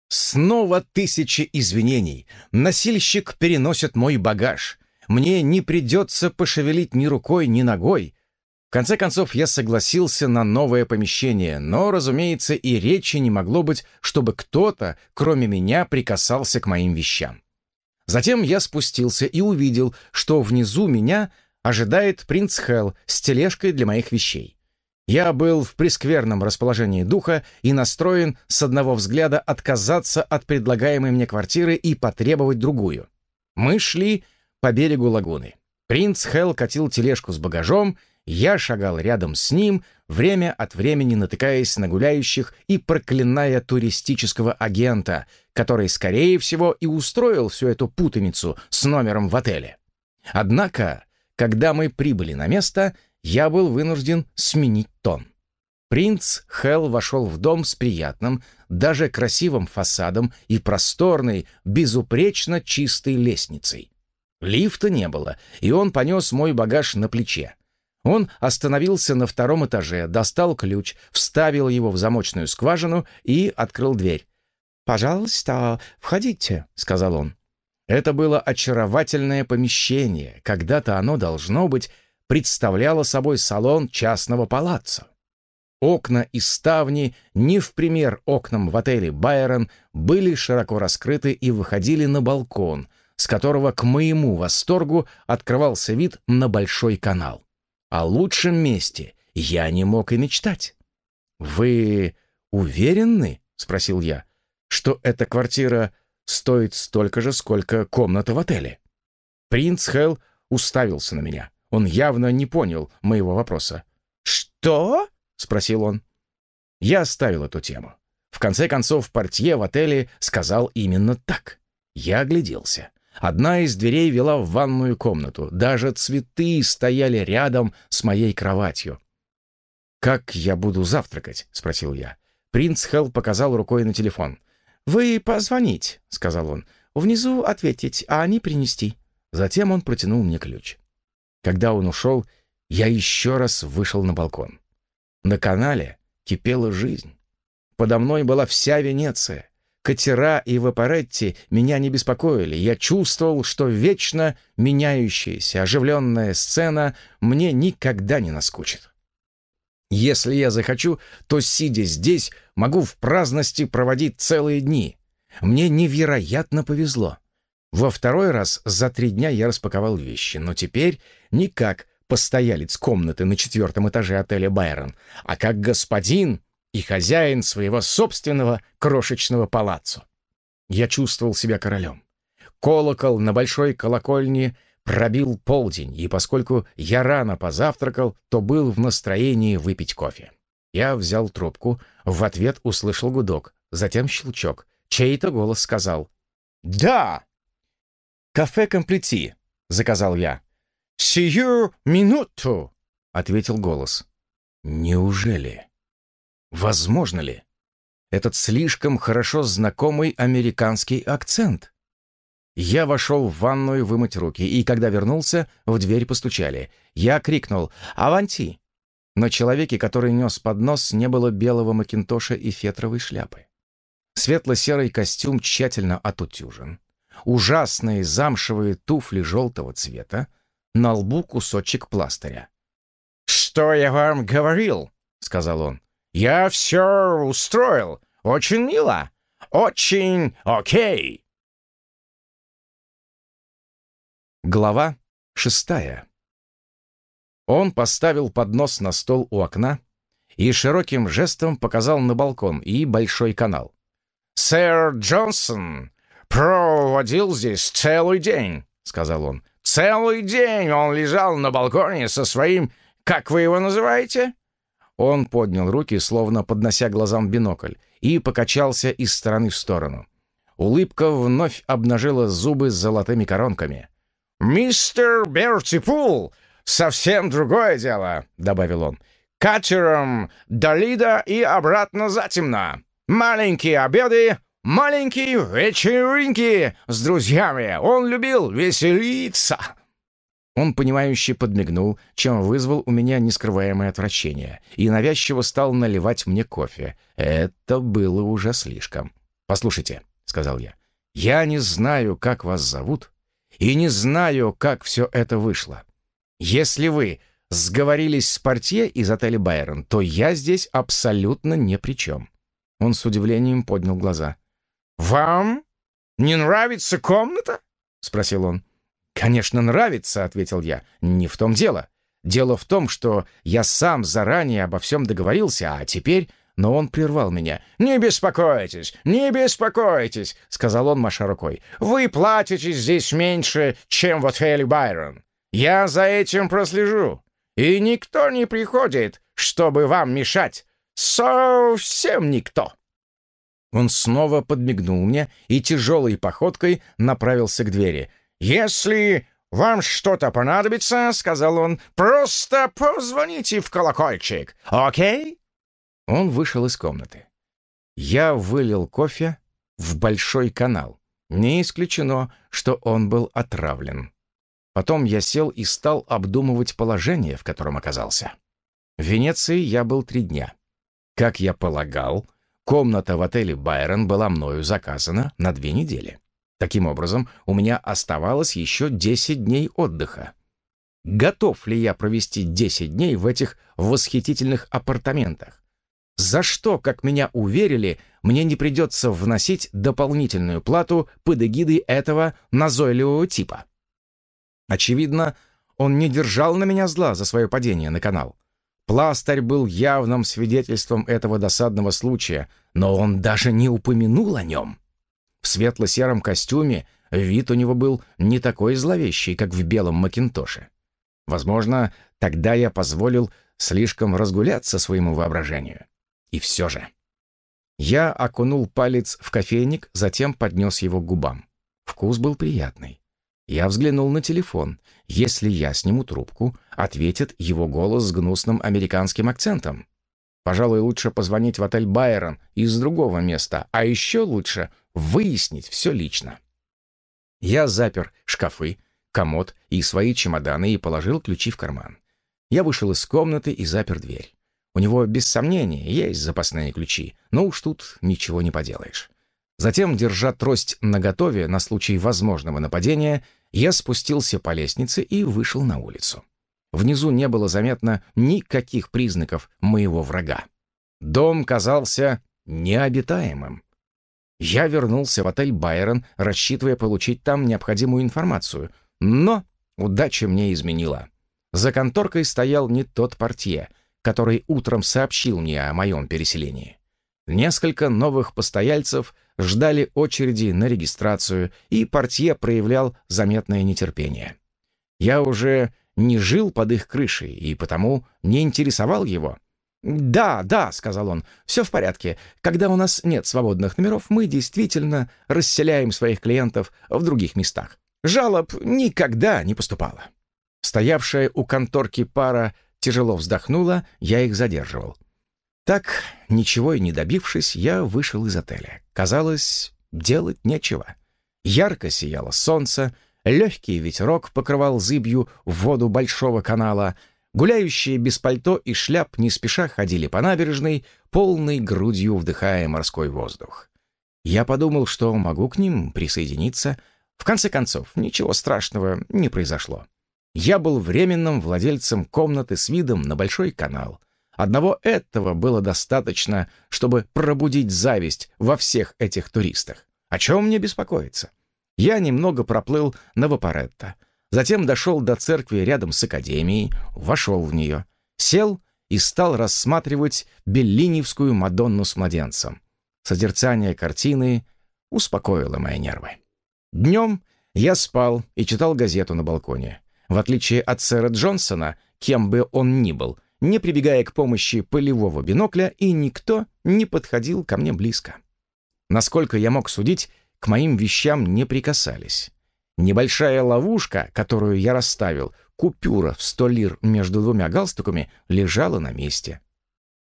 Снова тысячи извинений. Носильщик переносит мой багаж. Мне не придется пошевелить ни рукой, ни ногой. Конце концов, я согласился на новое помещение, но, разумеется, и речи не могло быть, чтобы кто-то, кроме меня, прикасался к моим вещам. Затем я спустился и увидел, что внизу меня ожидает принц Хелл с тележкой для моих вещей. Я был в прескверном расположении духа и настроен с одного взгляда отказаться от предлагаемой мне квартиры и потребовать другую. Мы шли по берегу лагуны. Принц Хелл катил тележку с багажом, я шагал рядом с ним, время от времени натыкаясь на гуляющих и проклиная туристического агента, который, скорее всего, и устроил всю эту путаницу с номером в отеле. Однако, когда мы прибыли на место, я был вынужден сменить тон. Принц Хелл вошел в дом с приятным, даже красивым фасадом и просторной, безупречно чистой лестницей. Лифта не было, и он понес мой багаж на плече. Он остановился на втором этаже, достал ключ, вставил его в замочную скважину и открыл дверь. «Пожалуйста, входите», — сказал он. Это было очаровательное помещение. Когда-то оно, должно быть, представляло собой салон частного палаццо. Окна и ставни, не в пример окнам в отеле «Байрон», были широко раскрыты и выходили на балкон, с которого, к моему восторгу, открывался вид на большой канал. О лучшем месте я не мог и мечтать. «Вы уверены?» — спросил я, — что эта квартира стоит столько же, сколько комната в отеле. Принц Хелл уставился на меня. Он явно не понял моего вопроса. «Что?» — спросил он. Я оставил эту тему. В конце концов, портье в отеле сказал именно так. Я огляделся. Одна из дверей вела в ванную комнату. Даже цветы стояли рядом с моей кроватью. «Как я буду завтракать?» — спросил я. Принц Хелл показал рукой на телефон. «Вы позвонить», — сказал он. «Внизу ответить, а они принести». Затем он протянул мне ключ. Когда он ушел, я еще раз вышел на балкон. На канале кипела жизнь. Подо мной была вся Венеция. Катера и вапоретти меня не беспокоили. Я чувствовал, что вечно меняющаяся, оживленная сцена мне никогда не наскучит. Если я захочу, то, сидя здесь, могу в праздности проводить целые дни. Мне невероятно повезло. Во второй раз за три дня я распаковал вещи, но теперь не как постоялец комнаты на четвертом этаже отеля «Байрон», а как господин и хозяин своего собственного крошечного палаццо. Я чувствовал себя королем. Колокол на большой колокольне пробил полдень, и поскольку я рано позавтракал, то был в настроении выпить кофе. Я взял трубку, в ответ услышал гудок, затем щелчок. Чей-то голос сказал «Да!» «Кафе комплети», — заказал я. «Сию минуту», — ответил голос. «Неужели? Возможно ли? Этот слишком хорошо знакомый американский акцент». Я вошел в ванную вымыть руки, и когда вернулся, в дверь постучали. Я крикнул «Аванти!». На человеке, который нес поднос, не было белого макинтоша и фетровой шляпы. Светло-серый костюм тщательно отутюжен ужасные замшевые туфли желтого цвета, на лбу кусочек пластыря. «Что я вам говорил?» — сказал он. «Я все устроил. Очень мило. Очень окей». Глава шестая. Он поставил поднос на стол у окна и широким жестом показал на балкон и большой канал. «Сэр Джонсон проводил здесь целый день», — сказал он. «Целый день он лежал на балконе со своим... Как вы его называете?» Он поднял руки, словно поднося глазам бинокль, и покачался из стороны в сторону. Улыбка вновь обнажила зубы с золотыми коронками. «Мистер Бертипул! Совсем другое дело!» — добавил он. «Катером до Лида и обратно затемно. Маленькие обеды, Маленькие вечеринки с друзьями. Он любил веселиться. Он, понимающе подмигнул, чем вызвал у меня нескрываемое отвращение, и навязчиво стал наливать мне кофе. Это было уже слишком. «Послушайте», — сказал я, — «я не знаю, как вас зовут, и не знаю, как все это вышло. Если вы сговорились с портье из отеля «Байрон», то я здесь абсолютно ни при чем». Он с удивлением поднял глаза. «Вам не нравится комната?» — спросил он. «Конечно, нравится», — ответил я. «Не в том дело. Дело в том, что я сам заранее обо всем договорился, а теперь...» Но он прервал меня. «Не беспокойтесь, не беспокойтесь», — сказал он, маша рукой. «Вы платите здесь меньше, чем в отеле «Байрон». Я за этим прослежу. И никто не приходит, чтобы вам мешать. Совсем никто». Он снова подмигнул мне и тяжелой походкой направился к двери. «Если вам что-то понадобится, — сказал он, — просто позвоните в колокольчик, окей?» Он вышел из комнаты. Я вылил кофе в большой канал. Не исключено, что он был отравлен. Потом я сел и стал обдумывать положение, в котором оказался. В Венеции я был три дня. Как я полагал, — Комната в отеле «Байрон» была мною заказана на две недели. Таким образом, у меня оставалось еще 10 дней отдыха. Готов ли я провести 10 дней в этих восхитительных апартаментах, За что, как меня уверили, мне не придется вносить дополнительную плату под эгидой этого назойливого типа? Очевидно, он не держал на меня зла за свое падение на канал. Пластырь был явным свидетельством этого досадного случая, но он даже не упомянул о нем. В светло-сером костюме вид у него был не такой зловещий, как в белом макинтоше. Возможно, тогда я позволил слишком разгуляться своему воображению. И все же. Я окунул палец в кофейник, затем поднес его к губам. Вкус был приятный. Я взглянул на телефон. Если я сниму трубку, ответит его голос с гнусным американским акцентом. Пожалуй, лучше позвонить в отель «Байрон» из другого места, а еще лучше выяснить все лично. Я запер шкафы, комод и свои чемоданы и положил ключи в карман. Я вышел из комнаты и запер дверь. У него, без сомнения, есть запасные ключи, но уж тут ничего не поделаешь. Затем, держа трость наготове на случай возможного нападения, я спустился по лестнице и вышел на улицу. Внизу не было заметно никаких признаков моего врага. Дом казался необитаемым. Я вернулся в отель «Байрон», рассчитывая получить там необходимую информацию, но удача мне изменила. За конторкой стоял не тот портье, который утром сообщил мне о моем переселении. Несколько новых постояльцев ждали очереди на регистрацию, и портье проявлял заметное нетерпение. Я уже не жил под их крышей и потому не интересовал его. «Да, да», — сказал он, — «все в порядке. Когда у нас нет свободных номеров, мы действительно расселяем своих клиентов в других местах. Жалоб никогда не поступало». Стоявшая у конторки пара тяжело вздохнула, я их задерживал. Так, ничего и не добившись, я вышел из отеля. Казалось, делать нечего. Ярко сияло солнце, легкий ветерок покрывал зыбью воду большого канала, гуляющие без пальто и шляп не спеша ходили по набережной, полной грудью вдыхая морской воздух. Я подумал, что могу к ним присоединиться. В конце концов, ничего страшного не произошло. Я был временным владельцем комнаты с видом на большой канал — Одного этого было достаточно, чтобы пробудить зависть во всех этих туристах. О чем мне беспокоиться? Я немного проплыл на Вапоретто, затем дошел до церкви рядом с академией, вошел в нее, сел и стал рассматривать Беллиневскую Мадонну с младенцем. Созерцание картины успокоило мои нервы. Днем я спал и читал газету на балконе. В отличие от сэра Джонсона, кем бы он ни был, не прибегая к помощи полевого бинокля, и никто не подходил ко мне близко. Насколько я мог судить, к моим вещам не прикасались. Небольшая ловушка, которую я расставил, купюра в сто лир между двумя галстуками, лежала на месте.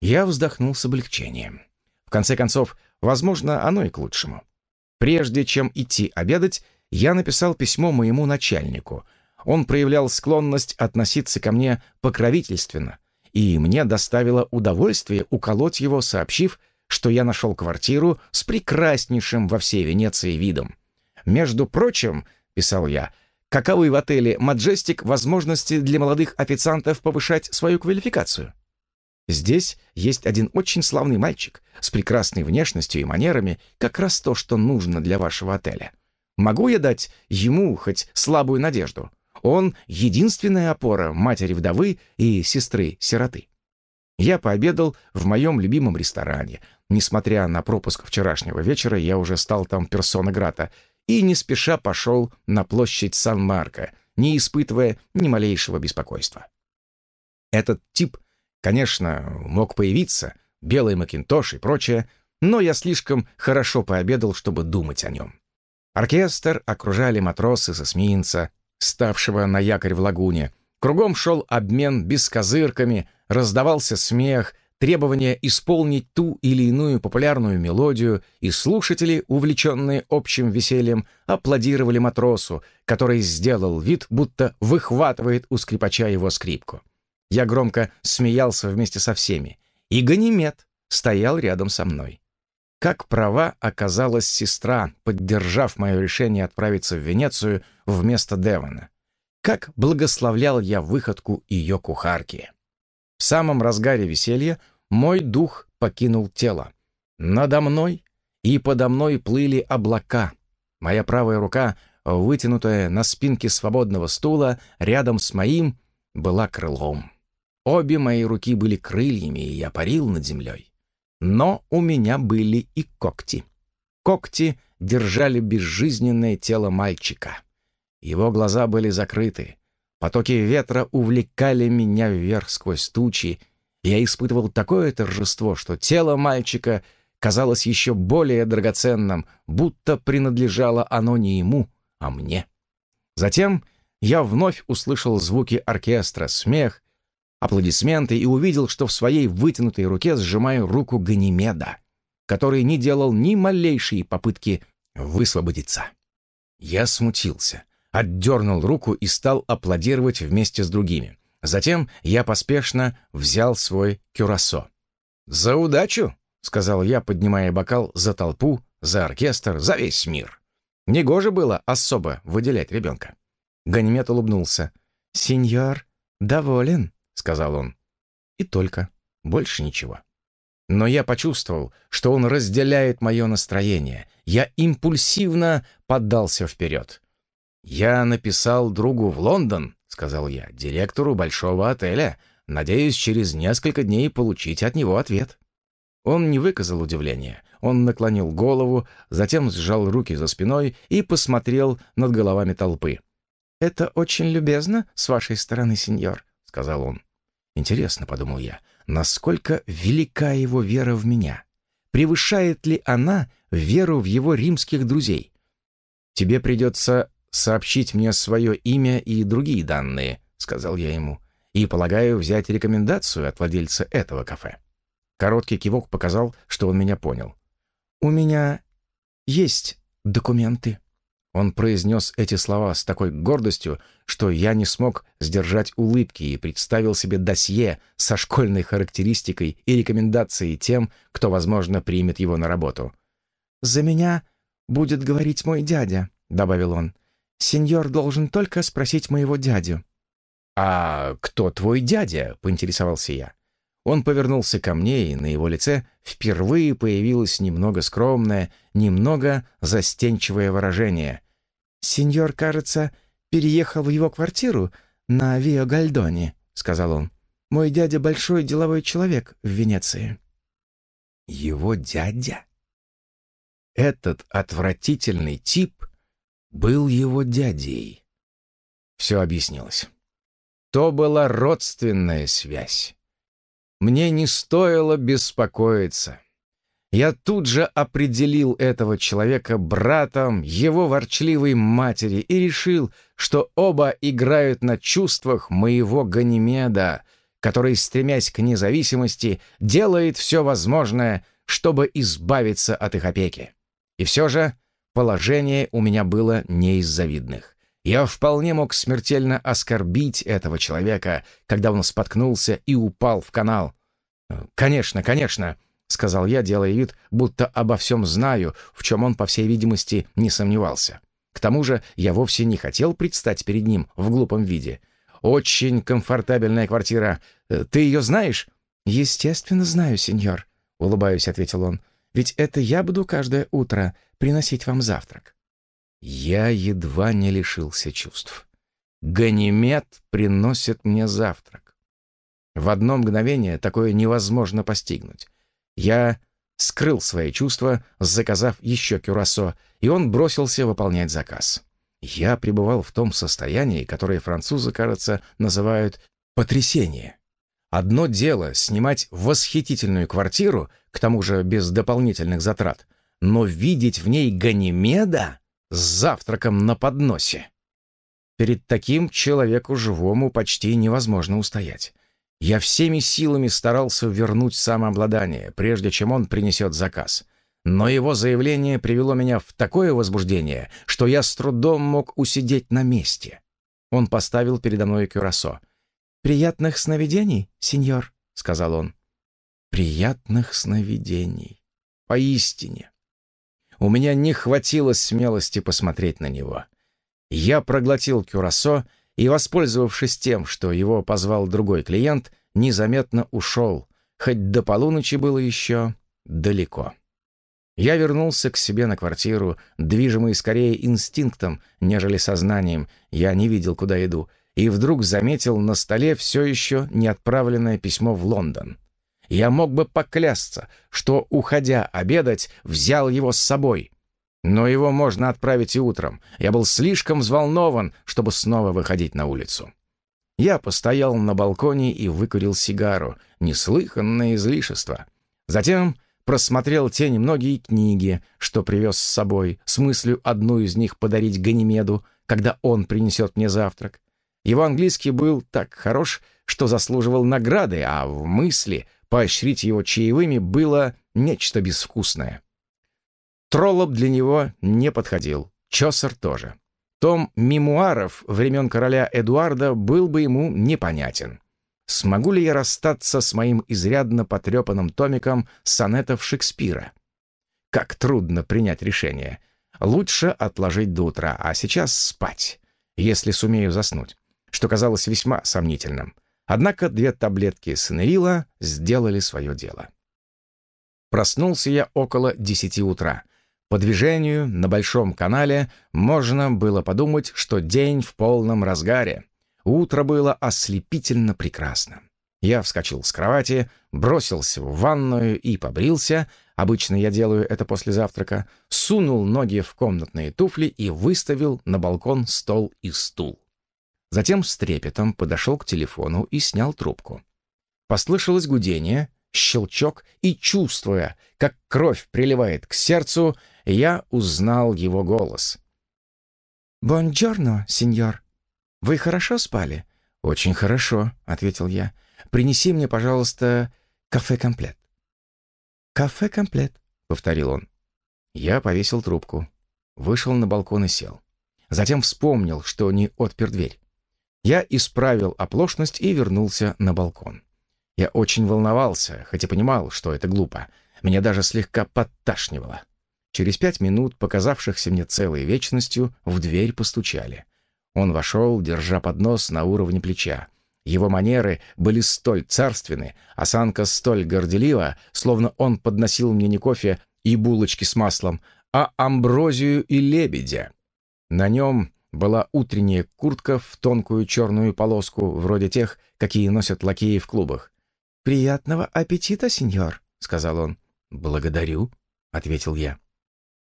Я вздохнул с облегчением. В конце концов, возможно, оно и к лучшему. Прежде чем идти обедать, я написал письмо моему начальнику. Он проявлял склонность относиться ко мне покровительственно, и мне доставило удовольствие уколоть его, сообщив, что я нашел квартиру с прекраснейшим во всей Венеции видом. «Между прочим», — писал я, — «каковы в отеле «Маджестик» возможности для молодых официантов повышать свою квалификацию?» Здесь есть один очень славный мальчик с прекрасной внешностью и манерами, как раз то, что нужно для вашего отеля. Могу я дать ему хоть слабую надежду? Он — единственная опора матери-вдовы и сестры-сироты. Я пообедал в моем любимом ресторане. Несмотря на пропуск вчерашнего вечера, я уже стал там персона грата и не спеша пошел на площадь Сан-Марко, не испытывая ни малейшего беспокойства. Этот тип, конечно, мог появиться, белый макинтош и прочее, но я слишком хорошо пообедал, чтобы думать о нем. Оркестр окружали матросы с эсминца, ставшего на якорь в лагуне. Кругом шел обмен бескозырками, раздавался смех, требование исполнить ту или иную популярную мелодию, и слушатели, увлеченные общим весельем, аплодировали матросу, который сделал вид, будто выхватывает у скрипача его скрипку. Я громко смеялся вместе со всеми, и Ганимед стоял рядом со мной. Как права оказалась сестра, поддержав мое решение отправиться в Венецию вместо Девона. Как благословлял я выходку ее кухарки. В самом разгаре веселья мой дух покинул тело. Надо мной и подо мной плыли облака. Моя правая рука, вытянутая на спинке свободного стула, рядом с моим, была крылом. Обе мои руки были крыльями, и я парил над землей. Но у меня были и когти. Когти держали безжизненное тело мальчика. Его глаза были закрыты. Потоки ветра увлекали меня вверх сквозь тучи. Я испытывал такое торжество, что тело мальчика казалось еще более драгоценным, будто принадлежало оно не ему, а мне. Затем я вновь услышал звуки оркестра, смех, аплодисменты и увидел, что в своей вытянутой руке сжимаю руку Ганимеда, который не делал ни малейшей попытки высвободиться. Я смутился, отдернул руку и стал аплодировать вместе с другими. Затем я поспешно взял свой кюрасо. «За удачу!» — сказал я, поднимая бокал за толпу, за оркестр, за весь мир. Негоже было особо выделять ребенка. Ганимед улыбнулся. «Сеньор доволен?» — сказал он. И только. Больше ничего. Но я почувствовал, что он разделяет мое настроение. Я импульсивно поддался вперед. «Я написал другу в Лондон», — сказал я, — «директору большого отеля. Надеюсь, через несколько дней получить от него ответ». Он не выказал удивления. Он наклонил голову, затем сжал руки за спиной и посмотрел над головами толпы. «Это очень любезно с вашей стороны, сеньор», сказал он. «Интересно», — подумал я, — «насколько велика его вера в меня? Превышает ли она веру в его римских друзей? Тебе придется сообщить мне свое имя и другие данные», — сказал я ему, «и, полагаю, взять рекомендацию от владельца этого кафе». Короткий кивок показал, что он меня понял. «У меня есть документы», он произнес эти слова с такой гордостью, что я не смог сдержать улыбки и представил себе досье со школьной характеристикой и рекомендацией тем, кто, возможно, примет его на работу. «За меня будет говорить мой дядя», — добавил он. «Сеньор должен только спросить моего дядю». «А кто твой дядя?» — поинтересовался я. Он повернулся ко мне, и на его лице впервые появилось немного скромное, немного застенчивое выражение. «Сеньор, кажется, переехал в его квартиру на Вио Гальдоне», — сказал он. «Мой дядя большой деловой человек в Венеции». «Его дядя?» Этот отвратительный тип был его дядей. Все объяснилось. То была родственная связь. Мне не стоило беспокоиться. Я тут же определил этого человека братом его ворчливой матери и решил, что оба играют на чувствах моего Ганимеда, который, стремясь к независимости, делает все возможное, чтобы избавиться от их опеки. И все же положение у меня было не из завидных. Я вполне мог смертельно оскорбить этого человека, когда он споткнулся и упал в канал. «Конечно, конечно», — сказал я, делая вид, будто обо всем знаю, в чем он, по всей видимости, не сомневался. К тому же я вовсе не хотел предстать перед ним в глупом виде. «Очень комфортабельная квартира. Э, ты ее знаешь?» «Естественно, знаю, сеньор», — улыбаюсь, ответил он. «Ведь это я буду каждое утро приносить вам завтрак». Я едва не лишился чувств. Ганимед приносит мне завтрак. В одно мгновение такое невозможно постигнуть. Я скрыл свои чувства, заказав еще кюрасо, и он бросился выполнять заказ. Я пребывал в том состоянии, которое французы, кажется, называют «потрясение». Одно дело снимать восхитительную квартиру, к тому же без дополнительных затрат, но видеть в ней Ганимеда с завтраком на подносе. Перед таким человеку живому почти невозможно устоять. Я всеми силами старался вернуть самообладание, прежде чем он принесет заказ. Но его заявление привело меня в такое возбуждение, что я с трудом мог усидеть на месте. Он поставил передо мной кюрасо. «Приятных сновидений, сеньор», — сказал он. «Приятных сновидений. Поистине. У меня не хватило смелости посмотреть на него. Я проглотил кюрасо и, воспользовавшись тем, что его позвал другой клиент, незаметно ушел, хоть до полуночи было еще далеко. Я вернулся к себе на квартиру, движимый скорее инстинктом, нежели сознанием. Я не видел, куда иду, и вдруг заметил на столе все еще неотправленное письмо в Лондон. Я мог бы поклясться, что, уходя обедать, взял его с собой. Но его можно отправить и утром. Я был слишком взволнован, чтобы снова выходить на улицу. Я постоял на балконе и выкурил сигару. Неслыханное излишество. Затем просмотрел те немногие книги, что привез с собой, с мыслью одну из них подарить Ганимеду, когда он принесет мне завтрак. Его английский был так хорош, что заслуживал награды, а в мысли поощрить его чаевыми было нечто безвкусное. Троллоп для него не подходил, Чосер тоже. Том мемуаров времен короля Эдуарда был бы ему непонятен. Смогу ли я расстаться с моим изрядно потрепанным томиком сонетов Шекспира? Как трудно принять решение. Лучше отложить до утра, а сейчас спать, если сумею заснуть, что казалось весьма сомнительным. Однако две таблетки Сенерила сделали свое дело. Проснулся я около десяти утра. По движению на Большом канале можно было подумать, что день в полном разгаре. Утро было ослепительно прекрасно. Я вскочил с кровати, бросился в ванную и побрился, обычно я делаю это после завтрака, сунул ноги в комнатные туфли и выставил на балкон стол и стул. Затем с трепетом подошел к телефону и снял трубку. Послышалось гудение, щелчок, и, чувствуя, как кровь приливает к сердцу, я узнал его голос. «Бонджорно, сеньор», «Вы хорошо спали?» «Очень хорошо», — ответил я. «Принеси мне, пожалуйста, кафе-комплет». «Кафе-комплет», — повторил он. Я повесил трубку, вышел на балкон и сел. Затем вспомнил, что не отпер дверь. Я исправил оплошность и вернулся на балкон. Я очень волновался, хотя понимал, что это глупо. Меня даже слегка подташнивало. Через пять минут, показавшихся мне целой вечностью, в дверь постучали. Он вошел, держа поднос на уровне плеча. Его манеры были столь царственны, осанка столь горделива, словно он подносил мне не кофе и булочки с маслом, а амброзию и лебедя. На нем была утренняя куртка в тонкую черную полоску, вроде тех, какие носят лакеи в клубах. «Приятного аппетита, сеньор», — сказал он. «Благодарю», — ответил я.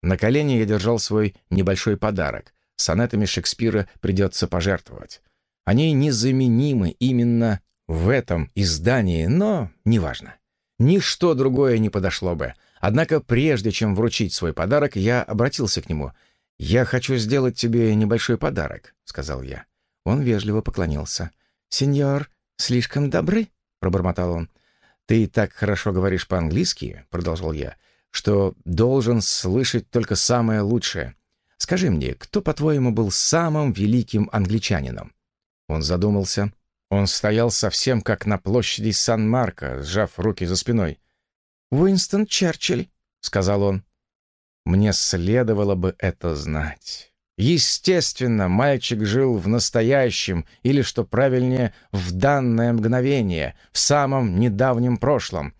На колене я держал свой небольшой подарок сонетами Шекспира придется пожертвовать. Они незаменимы именно в этом издании, но неважно. Ничто другое не подошло бы. Однако прежде чем вручить свой подарок, я обратился к нему. «Я хочу сделать тебе небольшой подарок», — сказал я. Он вежливо поклонился. «Сеньор, слишком добры», — пробормотал он. «Ты так хорошо говоришь по-английски», — продолжал я, «что должен слышать только самое лучшее. Скажи мне, кто, по-твоему, был самым великим англичанином?» Он задумался. Он стоял совсем как на площади Сан-Марко, сжав руки за спиной. «Уинстон Черчилль», — сказал он. «Мне следовало бы это знать». Естественно, мальчик жил в настоящем, или, что правильнее, в данное мгновение, в самом недавнем прошлом.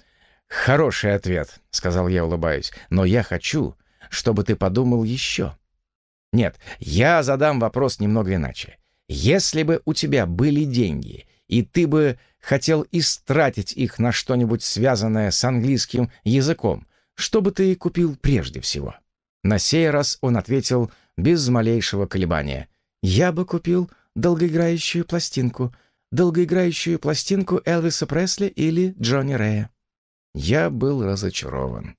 «Хороший ответ», — сказал я, улыбаясь, — «но я хочу, чтобы ты подумал еще. Нет, я задам вопрос немного иначе. Если бы у тебя были деньги, и ты бы хотел истратить их на что-нибудь связанное с английским языком, что бы ты купил прежде всего? На сей раз он ответил без малейшего колебания. «Я бы купил долгоиграющую пластинку, долгоиграющую пластинку Элвиса Пресли или Джонни Рэя». Я был разочарован.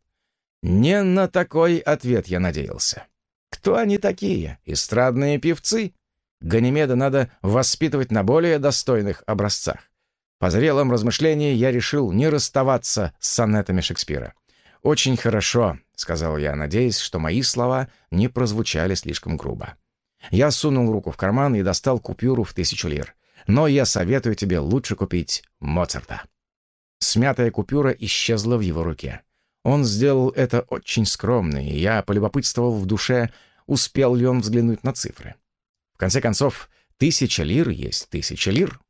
Не на такой ответ я надеялся. Кто они такие? Эстрадные певцы? Ганимеда надо воспитывать на более достойных образцах. По зрелом размышлении я решил не расставаться с сонетами Шекспира. «Очень хорошо», — сказал я, надеясь, что мои слова не прозвучали слишком грубо. Я сунул руку в карман и достал купюру в тысячу лир. «Но я советую тебе лучше купить Моцарта». Смятая купюра исчезла в его руке. Он сделал это очень скромно, и я полюбопытствовал в душе, успел ли он взглянуть на цифры. В конце концов, тысяча лир есть тысяча лир.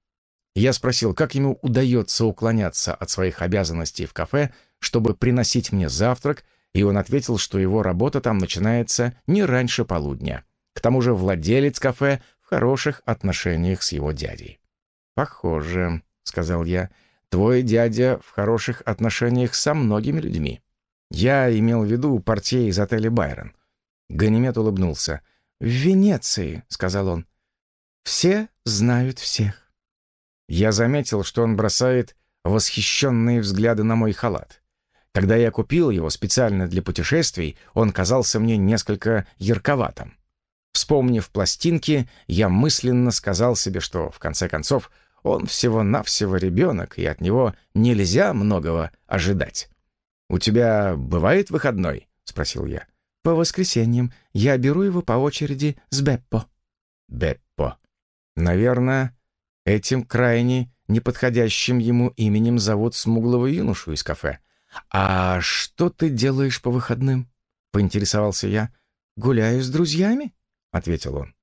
Я спросил, как ему удается уклоняться от своих обязанностей в кафе, чтобы приносить мне завтрак, и он ответил, что его работа там начинается не раньше полудня. К тому же владелец кафе в хороших отношениях с его дядей. «Похоже», — сказал я, — «твой дядя в хороших отношениях со многими людьми». Я имел в виду портье из отеля «Байрон». Ганимед улыбнулся. «В Венеции», — сказал он. «Все знают всех». Я заметил, что он бросает восхищенные взгляды на мой халат. Когда я купил его специально для путешествий, он казался мне несколько ярковатым. Вспомнив пластинки, я мысленно сказал себе, что, в конце концов, он всего-навсего ребенок, и от него нельзя многого ожидать. «У тебя бывает выходной?» — спросил я. «По воскресеньям. Я беру его по очереди с Беппо». «Беппо. Наверное, этим крайне неподходящим ему именем зовут смуглого юношу из кафе. А что ты делаешь по выходным?» — поинтересовался я. «Гуляю с друзьями?» — ответил он.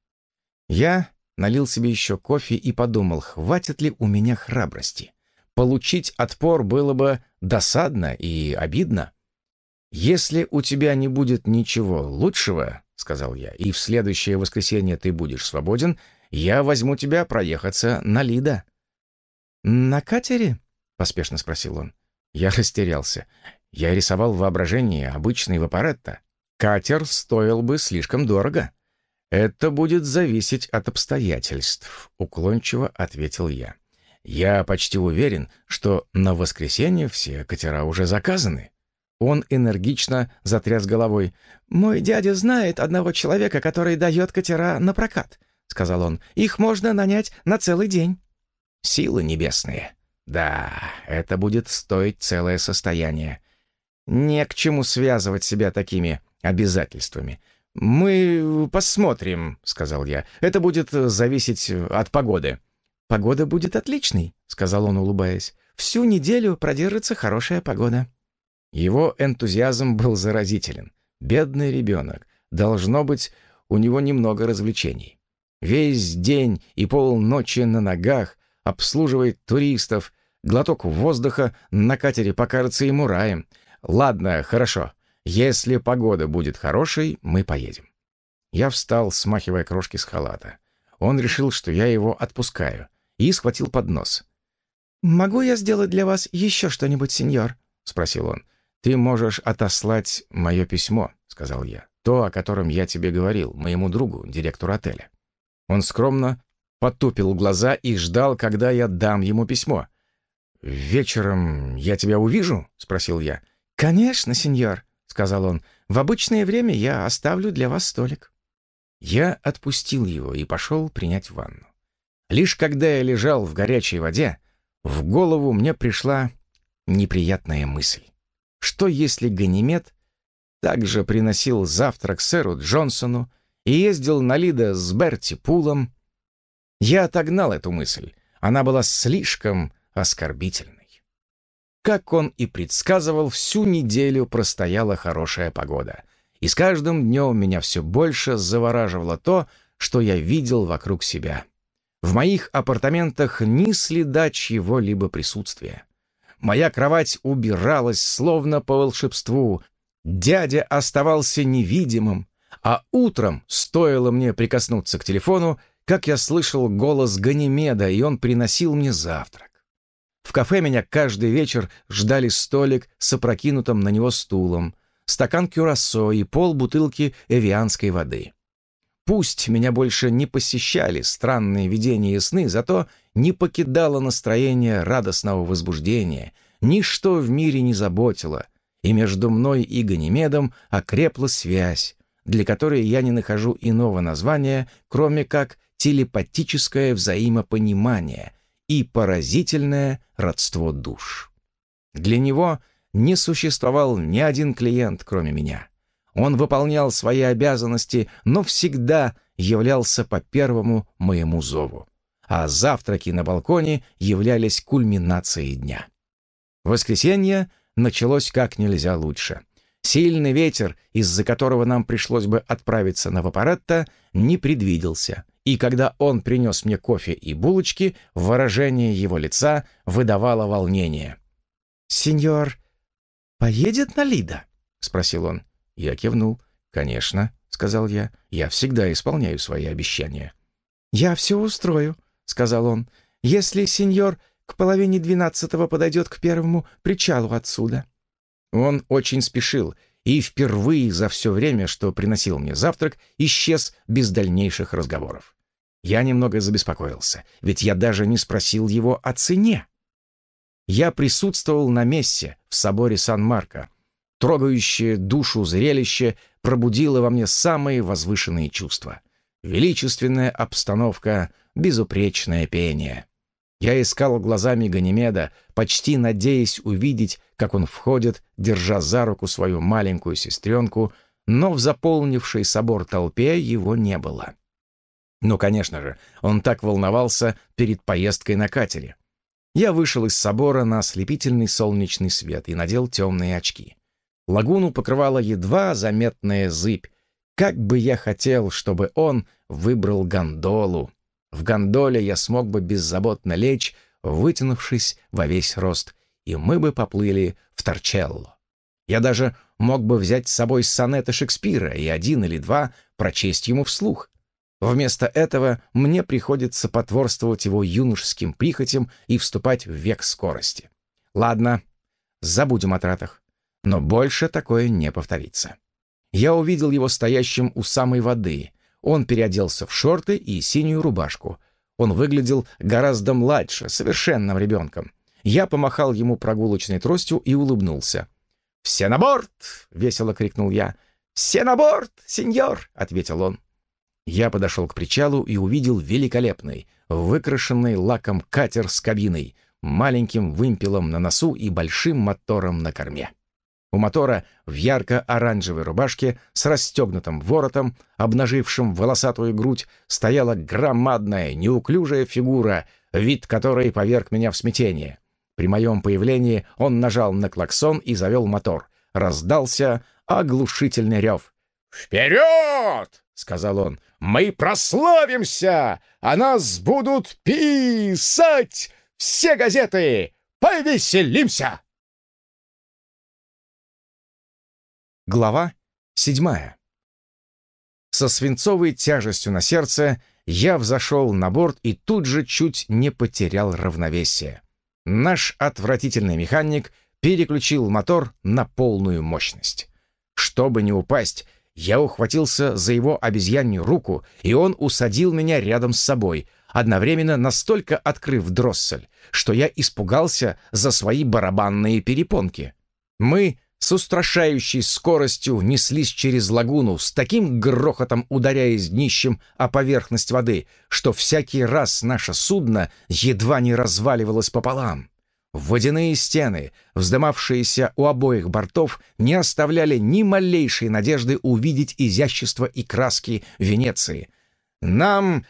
Я налил себе еще кофе и подумал, хватит ли у меня храбрости. Получить отпор было бы досадно и обидно. «Если у тебя не будет ничего лучшего, — сказал я, — и в следующее воскресенье ты будешь свободен, я возьму тебя проехаться на Лида». «На катере?» — поспешно спросил он. Я растерялся. Я рисовал в воображении обычный вапоретто. Катер стоил бы слишком дорого. «Это будет зависеть от обстоятельств», — уклончиво ответил я. «Я почти уверен, что на воскресенье все катера уже заказаны». Он энергично затряс головой. «Мой дядя знает одного человека, который дает катера на прокат», — сказал он. «Их можно нанять на целый день». «Силы небесные. Да, это будет стоить целое состояние. Не к чему связывать себя такими обязательствами. «Мы посмотрим», — сказал я. «Это будет зависеть от погоды». «Погода будет отличной», — сказал он, улыбаясь. «Всю неделю продержится хорошая погода». Его энтузиазм был заразителен. Бедный ребенок. Должно быть, у него немного развлечений. Весь день и полночи на ногах обслуживает туристов. Глоток воздуха на катере покажется ему раем. Ладно, хорошо. «Если погода будет хорошей, мы поедем». Я встал, смахивая крошки с халата. Он решил, что я его отпускаю, и схватил поднос. «Могу я сделать для вас еще что-нибудь, сеньор?» — спросил он. «Ты можешь отослать мое письмо», — сказал я. «То, о котором я тебе говорил, моему другу, директору отеля». Он скромно потупил глаза и ждал, когда я дам ему письмо. «Вечером я тебя увижу?» — спросил я. «Конечно, сеньор», сказал он, — «в обычное время я оставлю для вас столик». Я отпустил его и пошел принять ванну. Лишь когда я лежал в горячей воде, в голову мне пришла неприятная мысль. Что если Ганимед также приносил завтрак сэру Джонсону и ездил на Лида с Берти Пулом? Я отогнал эту мысль. Она была слишком оскорбительной. Как он и предсказывал, всю неделю простояла хорошая погода. И с каждым днем меня все больше завораживало то, что я видел вокруг себя. В моих апартаментах ни следа чьего-либо присутствия. Моя кровать убиралась словно по волшебству. Дядя оставался невидимым, а утром, стоило мне прикоснуться к телефону, как я слышал голос Ганимеда, и он приносил мне завтрак. В кафе меня каждый вечер ждали столик с опрокинутым на него стулом, стакан кюрасо и пол бутылки эвианской воды. Пусть меня больше не посещали странные видения и сны, зато не покидало настроение радостного возбуждения, ничто в мире не заботило, и между мной и Ганимедом окрепла связь, для которой я не нахожу иного названия, кроме как телепатическое взаимопонимание, и поразительное родство душ. Для него не существовал ни один клиент, кроме меня. Он выполнял свои обязанности, но всегда являлся по первому моему зову. А завтраки на балконе являлись кульминацией дня. Воскресенье началось как нельзя лучше. Сильный ветер, из-за которого нам пришлось бы отправиться на Вапоретто, не предвиделся, и когда он принес мне кофе и булочки, выражение его лица выдавало волнение. «Сеньор поедет на Лида?» — спросил он. Я кивнул. «Конечно», — сказал я, — «я всегда исполняю свои обещания». «Я все устрою», — сказал он, — «если сеньор к половине двенадцатого подойдет к первому причалу отсюда». Он очень спешил, и впервые за все время, что приносил мне завтрак, исчез без дальнейших разговоров. Я немного забеспокоился, ведь я даже не спросил его о цене. Я присутствовал на мессе в соборе Сан-Марко. Трогающее душу зрелище пробудило во мне самые возвышенные чувства. Величественная обстановка, безупречное пение. Я искал глазами Ганимеда, почти надеясь увидеть, как он входит, держа за руку свою маленькую сестренку, но в заполнившей собор толпе его не было. Ну, конечно же, он так волновался перед поездкой на катере. Я вышел из собора на ослепительный солнечный свет и надел темные очки. Лагуну покрывала едва заметная зыбь. Как бы я хотел, чтобы он выбрал гондолу, в гондоле я смог бы беззаботно лечь, вытянувшись во весь рост, и мы бы поплыли в Торчелло. Я даже мог бы взять с собой сонеты Шекспира и один или два прочесть ему вслух. Вместо этого мне приходится потворствовать его юношеским прихотям и вступать в век скорости. Ладно, забудем о тратах. Но больше такое не повторится. Я увидел его стоящим у самой воды, он переоделся в шорты и синюю рубашку. Он выглядел гораздо младше, совершенным ребенком. Я помахал ему прогулочной тростью и улыбнулся. «Все на борт!» — весело крикнул я. «Все на борт, сеньор!» — ответил он. Я подошел к причалу и увидел великолепный, выкрашенный лаком катер с кабиной, маленьким вымпелом на носу и большим мотором на корме. У мотора в ярко-оранжевой рубашке с расстегнутым воротом, обнажившим волосатую грудь, стояла громадная, неуклюжая фигура, вид которой поверг меня в смятение. При моем появлении он нажал на клаксон и завел мотор. Раздался оглушительный рев. «Вперед!» — сказал он. «Мы прославимся! О нас будут писать все газеты! Повеселимся!» Глава седьмая. Со свинцовой тяжестью на сердце я взошел на борт и тут же чуть не потерял равновесие. Наш отвратительный механик переключил мотор на полную мощность. Чтобы не упасть, я ухватился за его обезьянью руку, и он усадил меня рядом с собой, одновременно настолько открыв дроссель, что я испугался за свои барабанные перепонки. Мы с устрашающей скоростью неслись через лагуну, с таким грохотом ударяясь днищем о поверхность воды, что всякий раз наше судно едва не разваливалось пополам. Водяные стены, вздымавшиеся у обоих бортов, не оставляли ни малейшей надежды увидеть изящество и краски Венеции. «Нам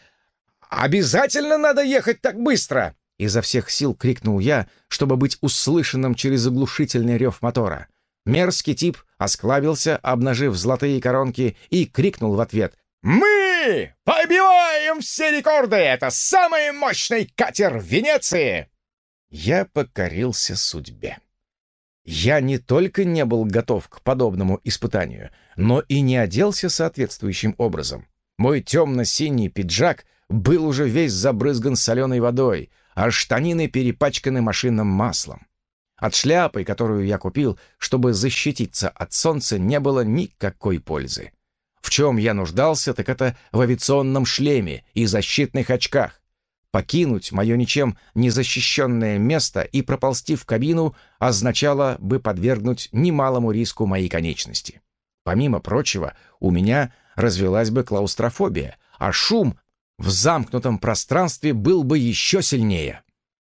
обязательно надо ехать так быстро!» Изо всех сил крикнул я, чтобы быть услышанным через оглушительный рев мотора. Мерзкий тип осклабился, обнажив золотые коронки, и крикнул в ответ. «Мы побиваем все рекорды! Это самый мощный катер Венеции!» Я покорился судьбе. Я не только не был готов к подобному испытанию, но и не оделся соответствующим образом. Мой темно-синий пиджак был уже весь забрызган соленой водой, а штанины перепачканы машинным маслом. От шляпы, которую я купил, чтобы защититься от солнца, не было никакой пользы. В чем я нуждался, так это в авиационном шлеме и защитных очках. Покинуть мое ничем не защищенное место и проползти в кабину означало бы подвергнуть немалому риску моей конечности. Помимо прочего, у меня развелась бы клаустрофобия, а шум в замкнутом пространстве был бы еще сильнее.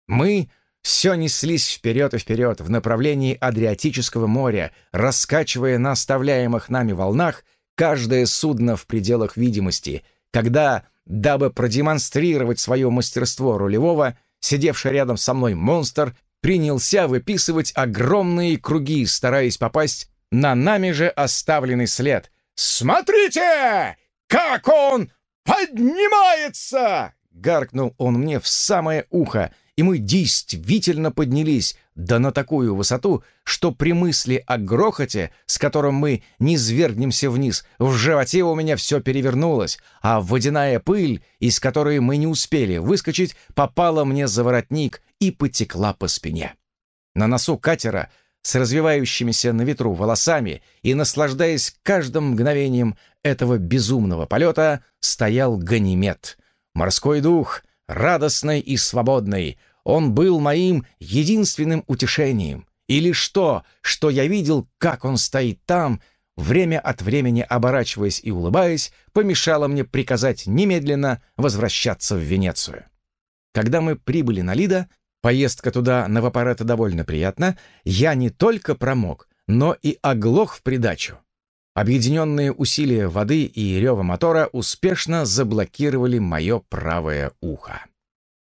Мы все неслись вперед и вперед в направлении Адриатического моря, раскачивая на оставляемых нами волнах каждое судно в пределах видимости, когда, дабы продемонстрировать свое мастерство рулевого, сидевший рядом со мной монстр принялся выписывать огромные круги, стараясь попасть на нами же оставленный след. «Смотрите! Как он поднимается!» — гаркнул он мне в самое ухо, и мы действительно поднялись, да на такую высоту, что при мысли о грохоте, с которым мы не свергнемся вниз, в животе у меня все перевернулось, а водяная пыль, из которой мы не успели выскочить, попала мне за воротник и потекла по спине. На носу катера с развивающимися на ветру волосами и наслаждаясь каждым мгновением этого безумного полета, стоял Ганимед. Морской дух, радостный и свободный, он был моим единственным утешением. И лишь то, что я видел, как он стоит там, время от времени оборачиваясь и улыбаясь, помешало мне приказать немедленно возвращаться в Венецию. Когда мы прибыли на Лида, поездка туда на вапорето довольно приятна, я не только промок, но и оглох в придачу. Объединенные усилия воды и рева мотора успешно заблокировали мое правое ухо.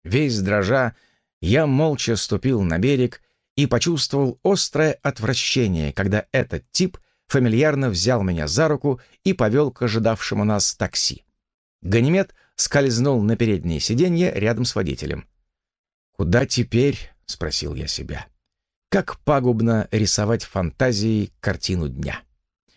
Весь дрожа, я молча ступил на берег и почувствовал острое отвращение, когда этот тип фамильярно взял меня за руку и повел к ожидавшему нас такси. Ганимед скользнул на переднее сиденье рядом с водителем. «Куда теперь?» — спросил я себя. «Как пагубно рисовать фантазией картину дня».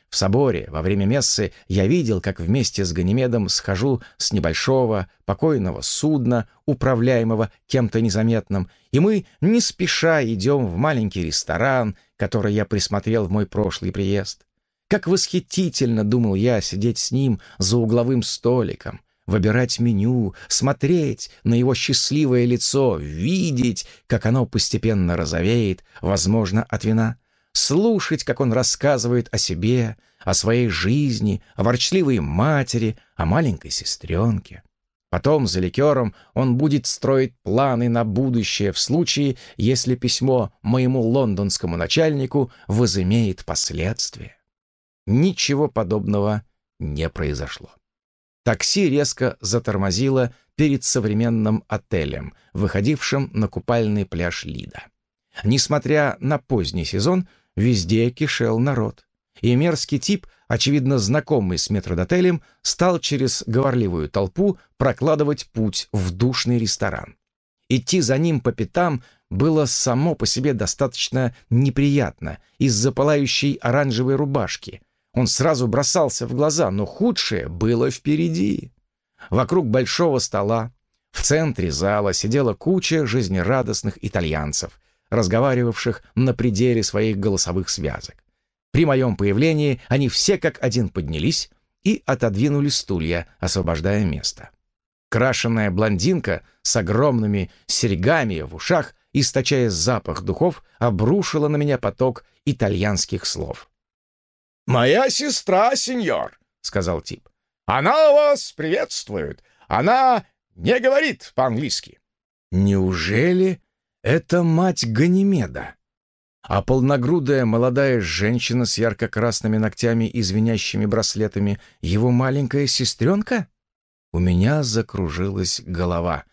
В соборе во время мессы я видел, как вместе с Ганимедом схожу с небольшого покойного судна, управляемого кем-то незаметным, и мы не спеша идем в маленький ресторан, который я присмотрел в мой прошлый приезд. Как восхитительно, думал я, сидеть с ним за угловым столиком, выбирать меню, смотреть на его счастливое лицо, видеть, как оно постепенно розовеет, возможно, от вина слушать, как он рассказывает о себе, о своей жизни, о ворчливой матери, о маленькой сестренке. Потом за ликером он будет строить планы на будущее в случае, если письмо моему лондонскому начальнику возымеет последствия. Ничего подобного не произошло. Такси резко затормозило перед современным отелем, выходившим на купальный пляж Лида. Несмотря на поздний сезон, Везде кишел народ. И мерзкий тип, очевидно знакомый с метродотелем, стал через говорливую толпу прокладывать путь в душный ресторан. Идти за ним по пятам было само по себе достаточно неприятно из-за пылающей оранжевой рубашки. Он сразу бросался в глаза, но худшее было впереди. Вокруг большого стола, в центре зала сидела куча жизнерадостных итальянцев, разговаривавших на пределе своих голосовых связок. При моем появлении они все как один поднялись и отодвинули стулья, освобождая место. Крашенная блондинка с огромными серьгами в ушах, источая запах духов, обрушила на меня поток итальянских слов. «Моя сестра, сеньор», — сказал тип. «Она вас приветствует. Она не говорит по-английски». «Неужели это мать Ганимеда. А полногрудая молодая женщина с ярко-красными ногтями и звенящими браслетами — его маленькая сестренка? У меня закружилась голова.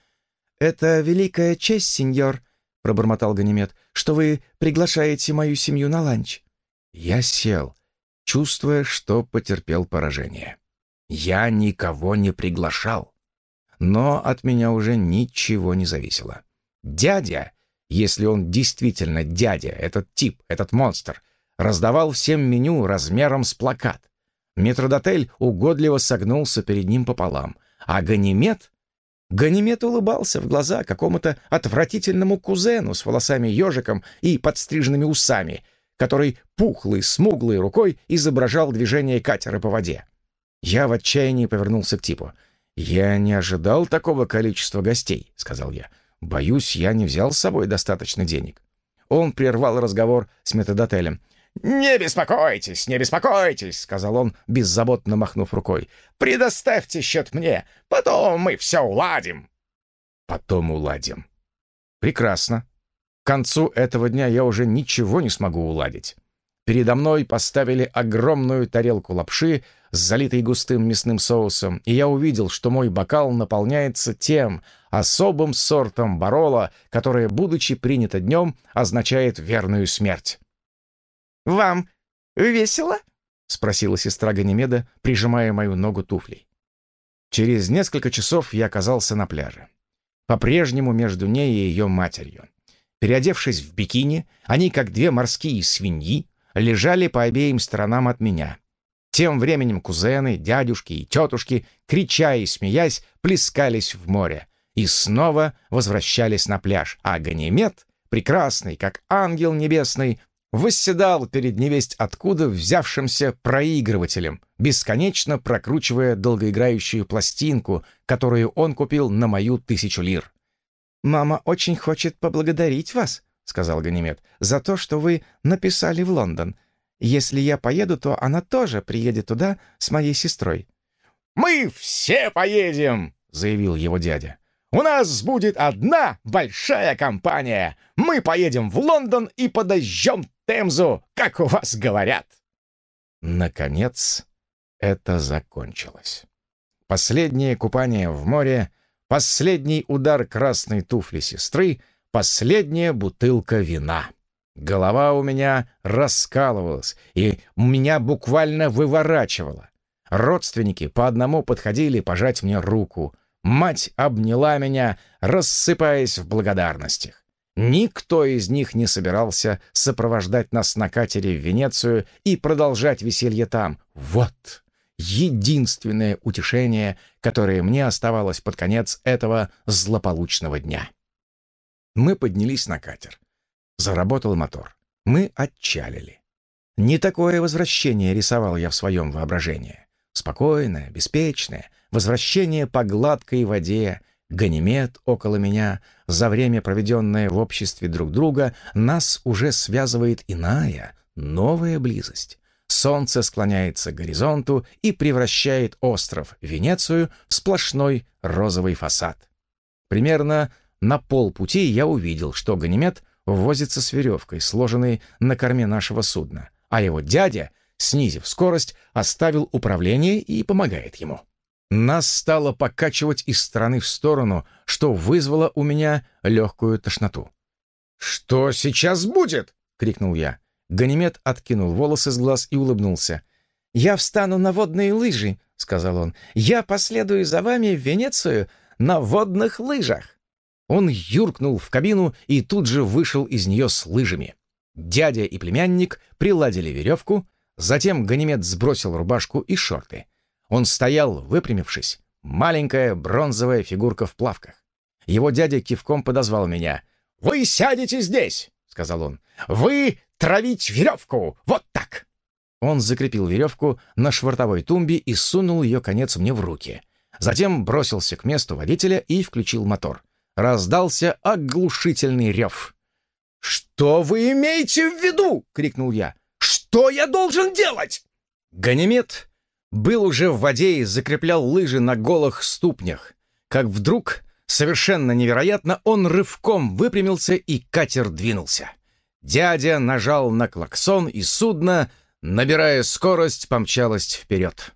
«Это великая честь, сеньор», — пробормотал Ганимед, «что вы приглашаете мою семью на ланч». Я сел, чувствуя, что потерпел поражение. Я никого не приглашал. Но от меня уже ничего не зависело. Дядя если он действительно дядя, этот тип, этот монстр, раздавал всем меню размером с плакат. Метродотель угодливо согнулся перед ним пополам, а Ганимед... Ганимед улыбался в глаза какому-то отвратительному кузену с волосами-ежиком и подстриженными усами, который пухлой, смуглой рукой изображал движение катера по воде. Я в отчаянии повернулся к типу. «Я не ожидал такого количества гостей», — сказал я. Боюсь, я не взял с собой достаточно денег. Он прервал разговор с методотелем. «Не беспокойтесь, не беспокойтесь», — сказал он, беззаботно махнув рукой. «Предоставьте счет мне, потом мы все уладим». «Потом уладим». «Прекрасно. К концу этого дня я уже ничего не смогу уладить». Передо мной поставили огромную тарелку лапши с залитой густым мясным соусом, и я увидел, что мой бокал наполняется тем особым сортом барола, которое, будучи принято днем, означает верную смерть. «Вам весело?» — спросила сестра Ганимеда, прижимая мою ногу туфлей. Через несколько часов я оказался на пляже. По-прежнему между ней и ее матерью. Переодевшись в бикини, они, как две морские свиньи, лежали по обеим сторонам от меня. Тем временем кузены, дядюшки и тетушки, крича и смеясь, плескались в море и снова возвращались на пляж, а Ганимед, прекрасный, как ангел небесный, восседал перед невесть откуда взявшимся проигрывателем, бесконечно прокручивая долгоиграющую пластинку, которую он купил на мою тысячу лир. «Мама очень хочет поблагодарить вас», — сказал Ганимед, «за то, что вы написали в Лондон. Если я поеду, то она тоже приедет туда с моей сестрой». «Мы все поедем!» — заявил его дядя. У нас будет одна большая компания. Мы поедем в Лондон и подожжем Темзу, как у вас говорят. Наконец, это закончилось. Последнее купание в море, последний удар красной туфли сестры, последняя бутылка вина. Голова у меня раскалывалась, и меня буквально выворачивало. Родственники по одному подходили пожать мне руку — Мать обняла меня, рассыпаясь в благодарностях. Никто из них не собирался сопровождать нас на катере в Венецию и продолжать веселье там. Вот единственное утешение, которое мне оставалось под конец этого злополучного дня. Мы поднялись на катер. Заработал мотор. Мы отчалили. Не такое возвращение рисовал я в своем воображении. Спокойное, беспечное, возвращение по гладкой воде, Ганимед около меня, за время, проведенное в обществе друг друга, нас уже связывает иная, новая близость. Солнце склоняется к горизонту и превращает остров Венецию в сплошной розовый фасад. Примерно на полпути я увидел, что Ганимед возится с веревкой, сложенной на корме нашего судна, а его дядя — снизив скорость, оставил управление и помогает ему. Нас стало покачивать из стороны в сторону, что вызвало у меня легкую тошноту. «Что сейчас будет?» — крикнул я. Ганимед откинул волосы с глаз и улыбнулся. «Я встану на водные лыжи», — сказал он. «Я последую за вами в Венецию на водных лыжах». Он юркнул в кабину и тут же вышел из нее с лыжами. Дядя и племянник приладили веревку, Затем Ганимед сбросил рубашку и шорты. Он стоял, выпрямившись, маленькая бронзовая фигурка в плавках. Его дядя кивком подозвал меня. «Вы сядете здесь!» — сказал он. «Вы травить веревку! Вот так!» Он закрепил веревку на швартовой тумбе и сунул ее конец мне в руки. Затем бросился к месту водителя и включил мотор. Раздался оглушительный рев. «Что вы имеете в виду?» — крикнул я. Что я должен делать?» Ганимед был уже в воде и закреплял лыжи на голых ступнях, как вдруг, совершенно невероятно, он рывком выпрямился и катер двинулся. Дядя нажал на клаксон, и судно, набирая скорость, помчалось вперед.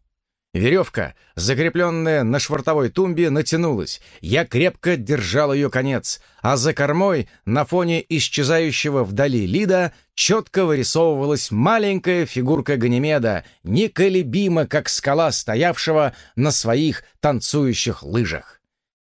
Веревка, закрепленная на швартовой тумбе, натянулась. Я крепко держал ее конец, а за кормой, на фоне исчезающего вдали лида, четко вырисовывалась маленькая фигурка Ганимеда, неколебимо, как скала, стоявшего на своих танцующих лыжах.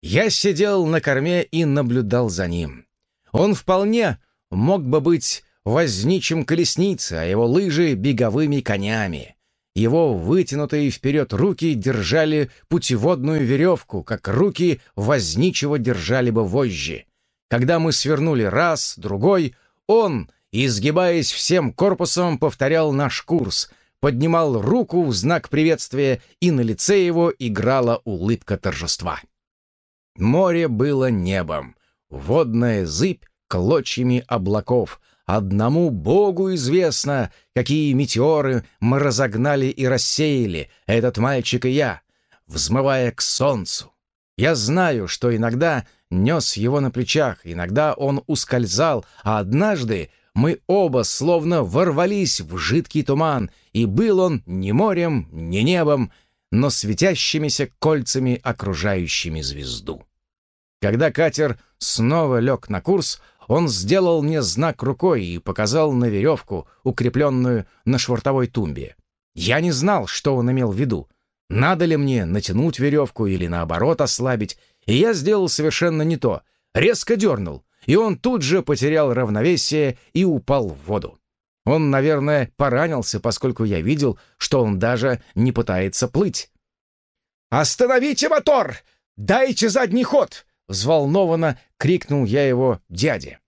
Я сидел на корме и наблюдал за ним. Он вполне мог бы быть возничим колесницей, а его лыжи — беговыми конями. Его вытянутые вперед руки держали путеводную веревку, как руки возничего держали бы вожжи. Когда мы свернули раз, другой, он, изгибаясь всем корпусом, повторял наш курс, поднимал руку в знак приветствия, и на лице его играла улыбка торжества. Море было небом, водная зыбь клочьями облаков, Одному Богу известно, какие метеоры мы разогнали и рассеяли, этот мальчик и я, взмывая к солнцу. Я знаю, что иногда нес его на плечах, иногда он ускользал, а однажды мы оба словно ворвались в жидкий туман, и был он не морем, не небом, но светящимися кольцами, окружающими звезду. Когда катер снова лег на курс, он сделал мне знак рукой и показал на веревку, укрепленную на швартовой тумбе. Я не знал, что он имел в виду, надо ли мне натянуть веревку или наоборот ослабить, и я сделал совершенно не то. Резко дернул, и он тут же потерял равновесие и упал в воду. Он, наверное, поранился, поскольку я видел, что он даже не пытается плыть. «Остановите мотор! Дайте задний ход!» — взволнованно крикнул я его дяде.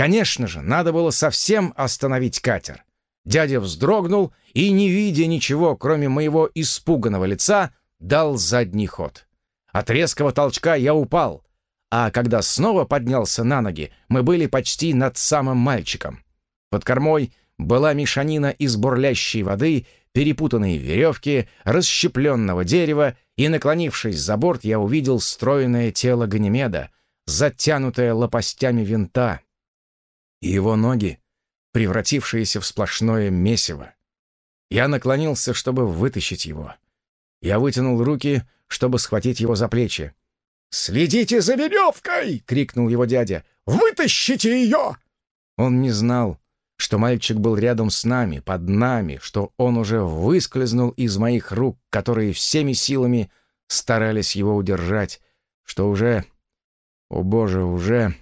Конечно же, надо было совсем остановить катер. Дядя вздрогнул и, не видя ничего, кроме моего испуганного лица, дал задний ход. От резкого толчка я упал, а когда снова поднялся на ноги, мы были почти над самым мальчиком. Под кормой была мешанина из бурлящей воды, перепутанные веревки, расщепленного дерева, и, наклонившись за борт, я увидел стройное тело Ганимеда, затянутое лопастями винта, и его ноги, превратившиеся в сплошное месиво. Я наклонился, чтобы вытащить его. Я вытянул руки, чтобы схватить его за плечи. «Следите за веревкой!» — крикнул его дядя. «Вытащите ее!» Он не знал, что мальчик был рядом с нами, под нами, что он уже выскользнул из моих рук, которые всеми силами старались его удержать, что уже, о боже, уже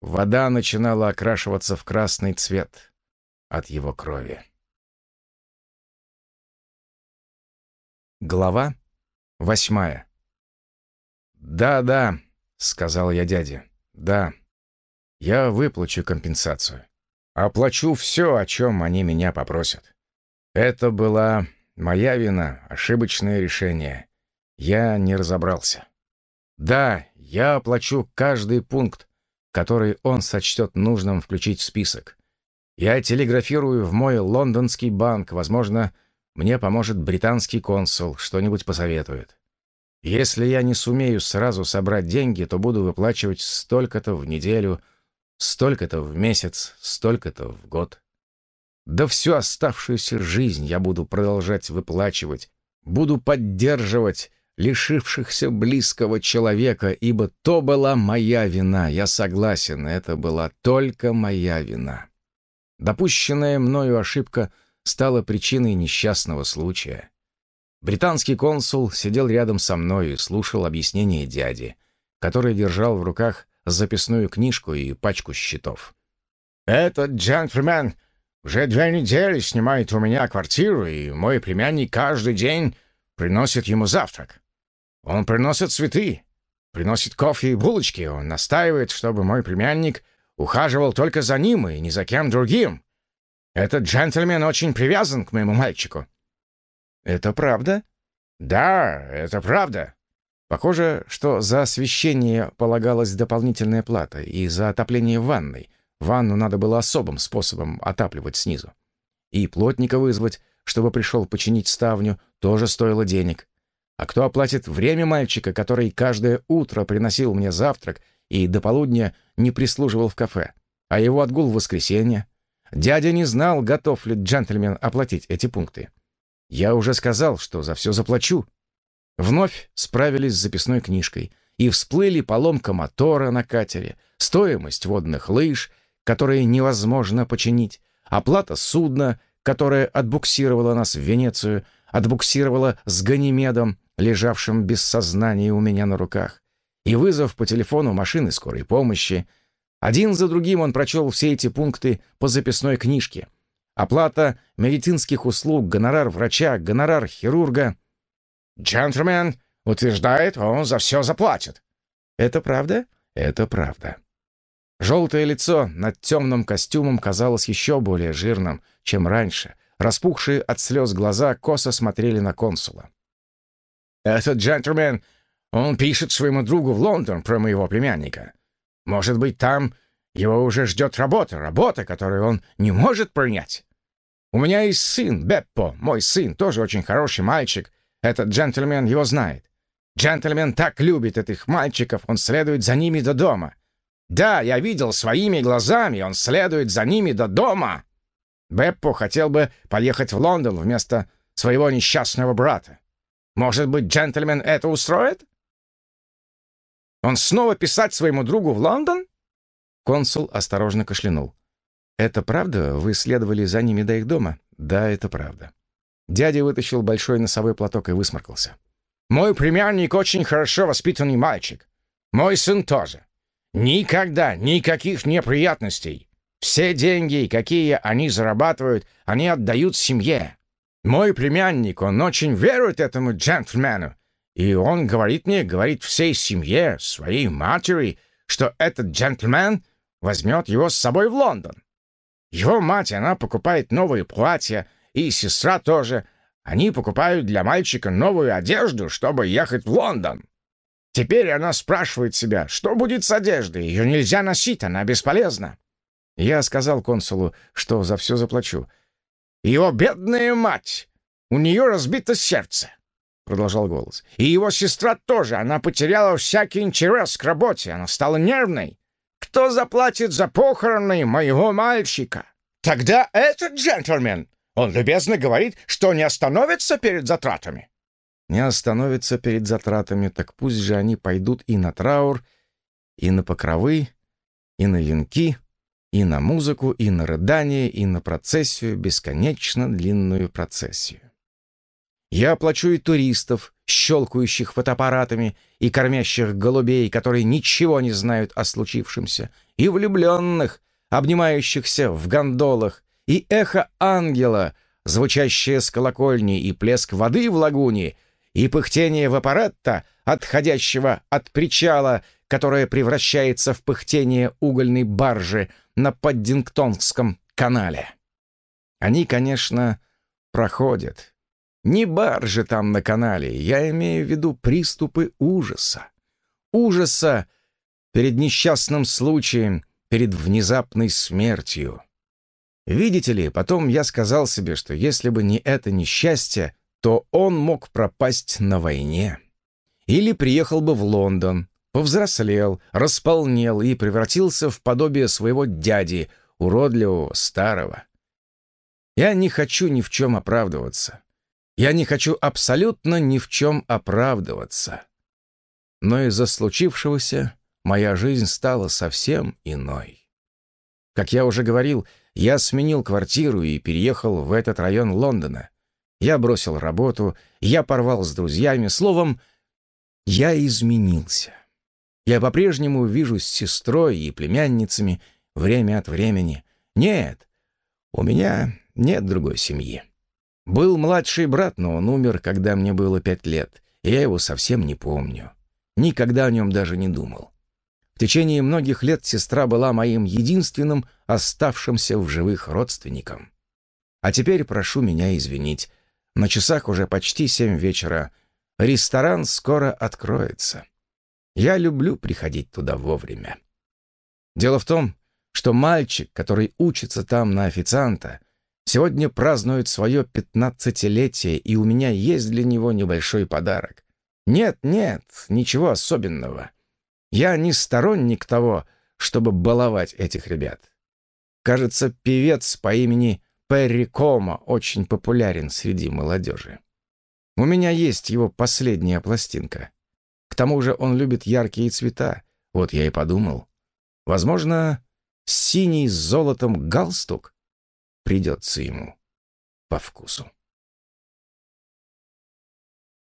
вода начинала окрашиваться в красный цвет от его крови. Глава восьмая «Да-да», — сказал я дяде, — «да, я выплачу компенсацию. Оплачу все, о чем они меня попросят. Это была моя вина, ошибочное решение. Я не разобрался. Да, я оплачу каждый пункт, который он сочтет нужным включить в список. Я телеграфирую в мой лондонский банк, возможно, мне поможет британский консул, что-нибудь посоветует. Если я не сумею сразу собрать деньги, то буду выплачивать столько-то в неделю, столько-то в месяц, столько-то в год. Да всю оставшуюся жизнь я буду продолжать выплачивать, буду поддерживать лишившихся близкого человека, ибо то была моя вина, я согласен, это была только моя вина. Допущенная мною ошибка стала причиной несчастного случая. Британский консул сидел рядом со мной и слушал объяснение дяди, который держал в руках записную книжку и пачку счетов. «Этот джентльмен уже две недели снимает у меня квартиру, и мой племянник каждый день приносит ему завтрак. Он приносит цветы, приносит кофе и булочки. Он настаивает, чтобы мой племянник ухаживал только за ним и ни за кем другим. Этот джентльмен очень привязан к моему мальчику. «Это правда?» «Да, это правда». Похоже, что за освещение полагалась дополнительная плата, и за отопление ванной. Ванну надо было особым способом отапливать снизу. И плотника вызвать, чтобы пришел починить ставню, тоже стоило денег. А кто оплатит время мальчика, который каждое утро приносил мне завтрак и до полудня не прислуживал в кафе? А его отгул в воскресенье? Дядя не знал, готов ли джентльмен оплатить эти пункты. Я уже сказал, что за все заплачу. Вновь справились с записной книжкой и всплыли поломка мотора на катере, стоимость водных лыж, которые невозможно починить, оплата судна, которое отбуксировало нас в Венецию, отбуксировало с Ганимедом, лежавшим без сознания у меня на руках, и вызов по телефону машины скорой помощи. Один за другим он прочел все эти пункты по записной книжке — Оплата медицинских услуг, гонорар врача, гонорар хирурга. «Джентльмен утверждает, он за все заплатит». «Это правда?» «Это правда». Желтое лицо над темным костюмом казалось еще более жирным, чем раньше. Распухшие от слез глаза косо смотрели на консула. «Этот джентльмен, он пишет своему другу в Лондон про моего племянника. Может быть, там его уже ждет работа, работа, которую он не может принять. У меня есть сын, Беппо, мой сын, тоже очень хороший мальчик. Этот джентльмен его знает. Джентльмен так любит этих мальчиков, он следует за ними до дома. Да, я видел своими глазами, он следует за ними до дома. Беппо хотел бы поехать в Лондон вместо своего несчастного брата. Может быть, джентльмен это устроит? Он снова писать своему другу в Лондон? Консул осторожно кашлянул. «Это правда? Вы следовали за ними до их дома?» «Да, это правда». Дядя вытащил большой носовой платок и высморкался. «Мой племянник очень хорошо воспитанный мальчик. Мой сын тоже. Никогда никаких неприятностей. Все деньги, какие они зарабатывают, они отдают семье. Мой племянник, он очень верует этому джентльмену. И он говорит мне, говорит всей семье, своей матери, что этот джентльмен возьмет его с собой в Лондон. Его мать, она покупает новые платья, и сестра тоже. Они покупают для мальчика новую одежду, чтобы ехать в Лондон. Теперь она спрашивает себя, что будет с одеждой, ее нельзя носить, она бесполезна. Я сказал консулу, что за все заплачу. «Его бедная мать! У нее разбито сердце!» — продолжал голос. «И его сестра тоже. Она потеряла всякий интерес к работе. Она стала нервной. Кто заплатит за похороны моего мальчика?» «Тогда этот джентльмен!» Он любезно говорит, что не остановится перед затратами. Не остановится перед затратами, так пусть же они пойдут и на траур, и на покровы, и на венки, и на музыку, и на рыдание, и на процессию, бесконечно длинную процессию. Я оплачу и туристов, щелкающих фотоаппаратами, и кормящих голубей, которые ничего не знают о случившемся, и влюбленных, обнимающихся в гондолах, и эхо ангела, звучащее с колокольни, и плеск воды в лагуне, и пыхтение вапоретта, отходящего от причала, которое превращается в пыхтение угольной баржи на Паддингтонском канале. Они, конечно, проходят. Не баржи там на канале, я имею в виду приступы ужаса. Ужаса перед несчастным случаем, перед внезапной смертью. Видите ли, потом я сказал себе, что если бы не это несчастье, то он мог пропасть на войне. Или приехал бы в Лондон, повзрослел, располнел и превратился в подобие своего дяди, уродливого, старого. Я не хочу ни в чем оправдываться. Я не хочу абсолютно ни в чем оправдываться. Но из-за случившегося моя жизнь стала совсем иной. Как я уже говорил, я сменил квартиру и переехал в этот район Лондона. Я бросил работу, я порвал с друзьями, словом, я изменился. Я по-прежнему вижусь с сестрой и племянницами время от времени. Нет, у меня нет другой семьи. Был младший брат, но он умер, когда мне было пять лет, и я его совсем не помню. Никогда о нем даже не думал. В течение многих лет сестра была моим единственным оставшимся в живых родственником. А теперь прошу меня извинить. На часах уже почти семь вечера. Ресторан скоро откроется. Я люблю приходить туда вовремя. Дело в том, что мальчик, который учится там на официанта, сегодня празднует свое пятнадцатилетие, и у меня есть для него небольшой подарок. Нет, нет, ничего особенного. Я не сторонник того, чтобы баловать этих ребят. Кажется, певец по имени Перри Кома очень популярен среди молодежи. У меня есть его последняя пластинка. К тому же он любит яркие цвета. Вот я и подумал. Возможно, синий с золотом галстук придется ему по вкусу.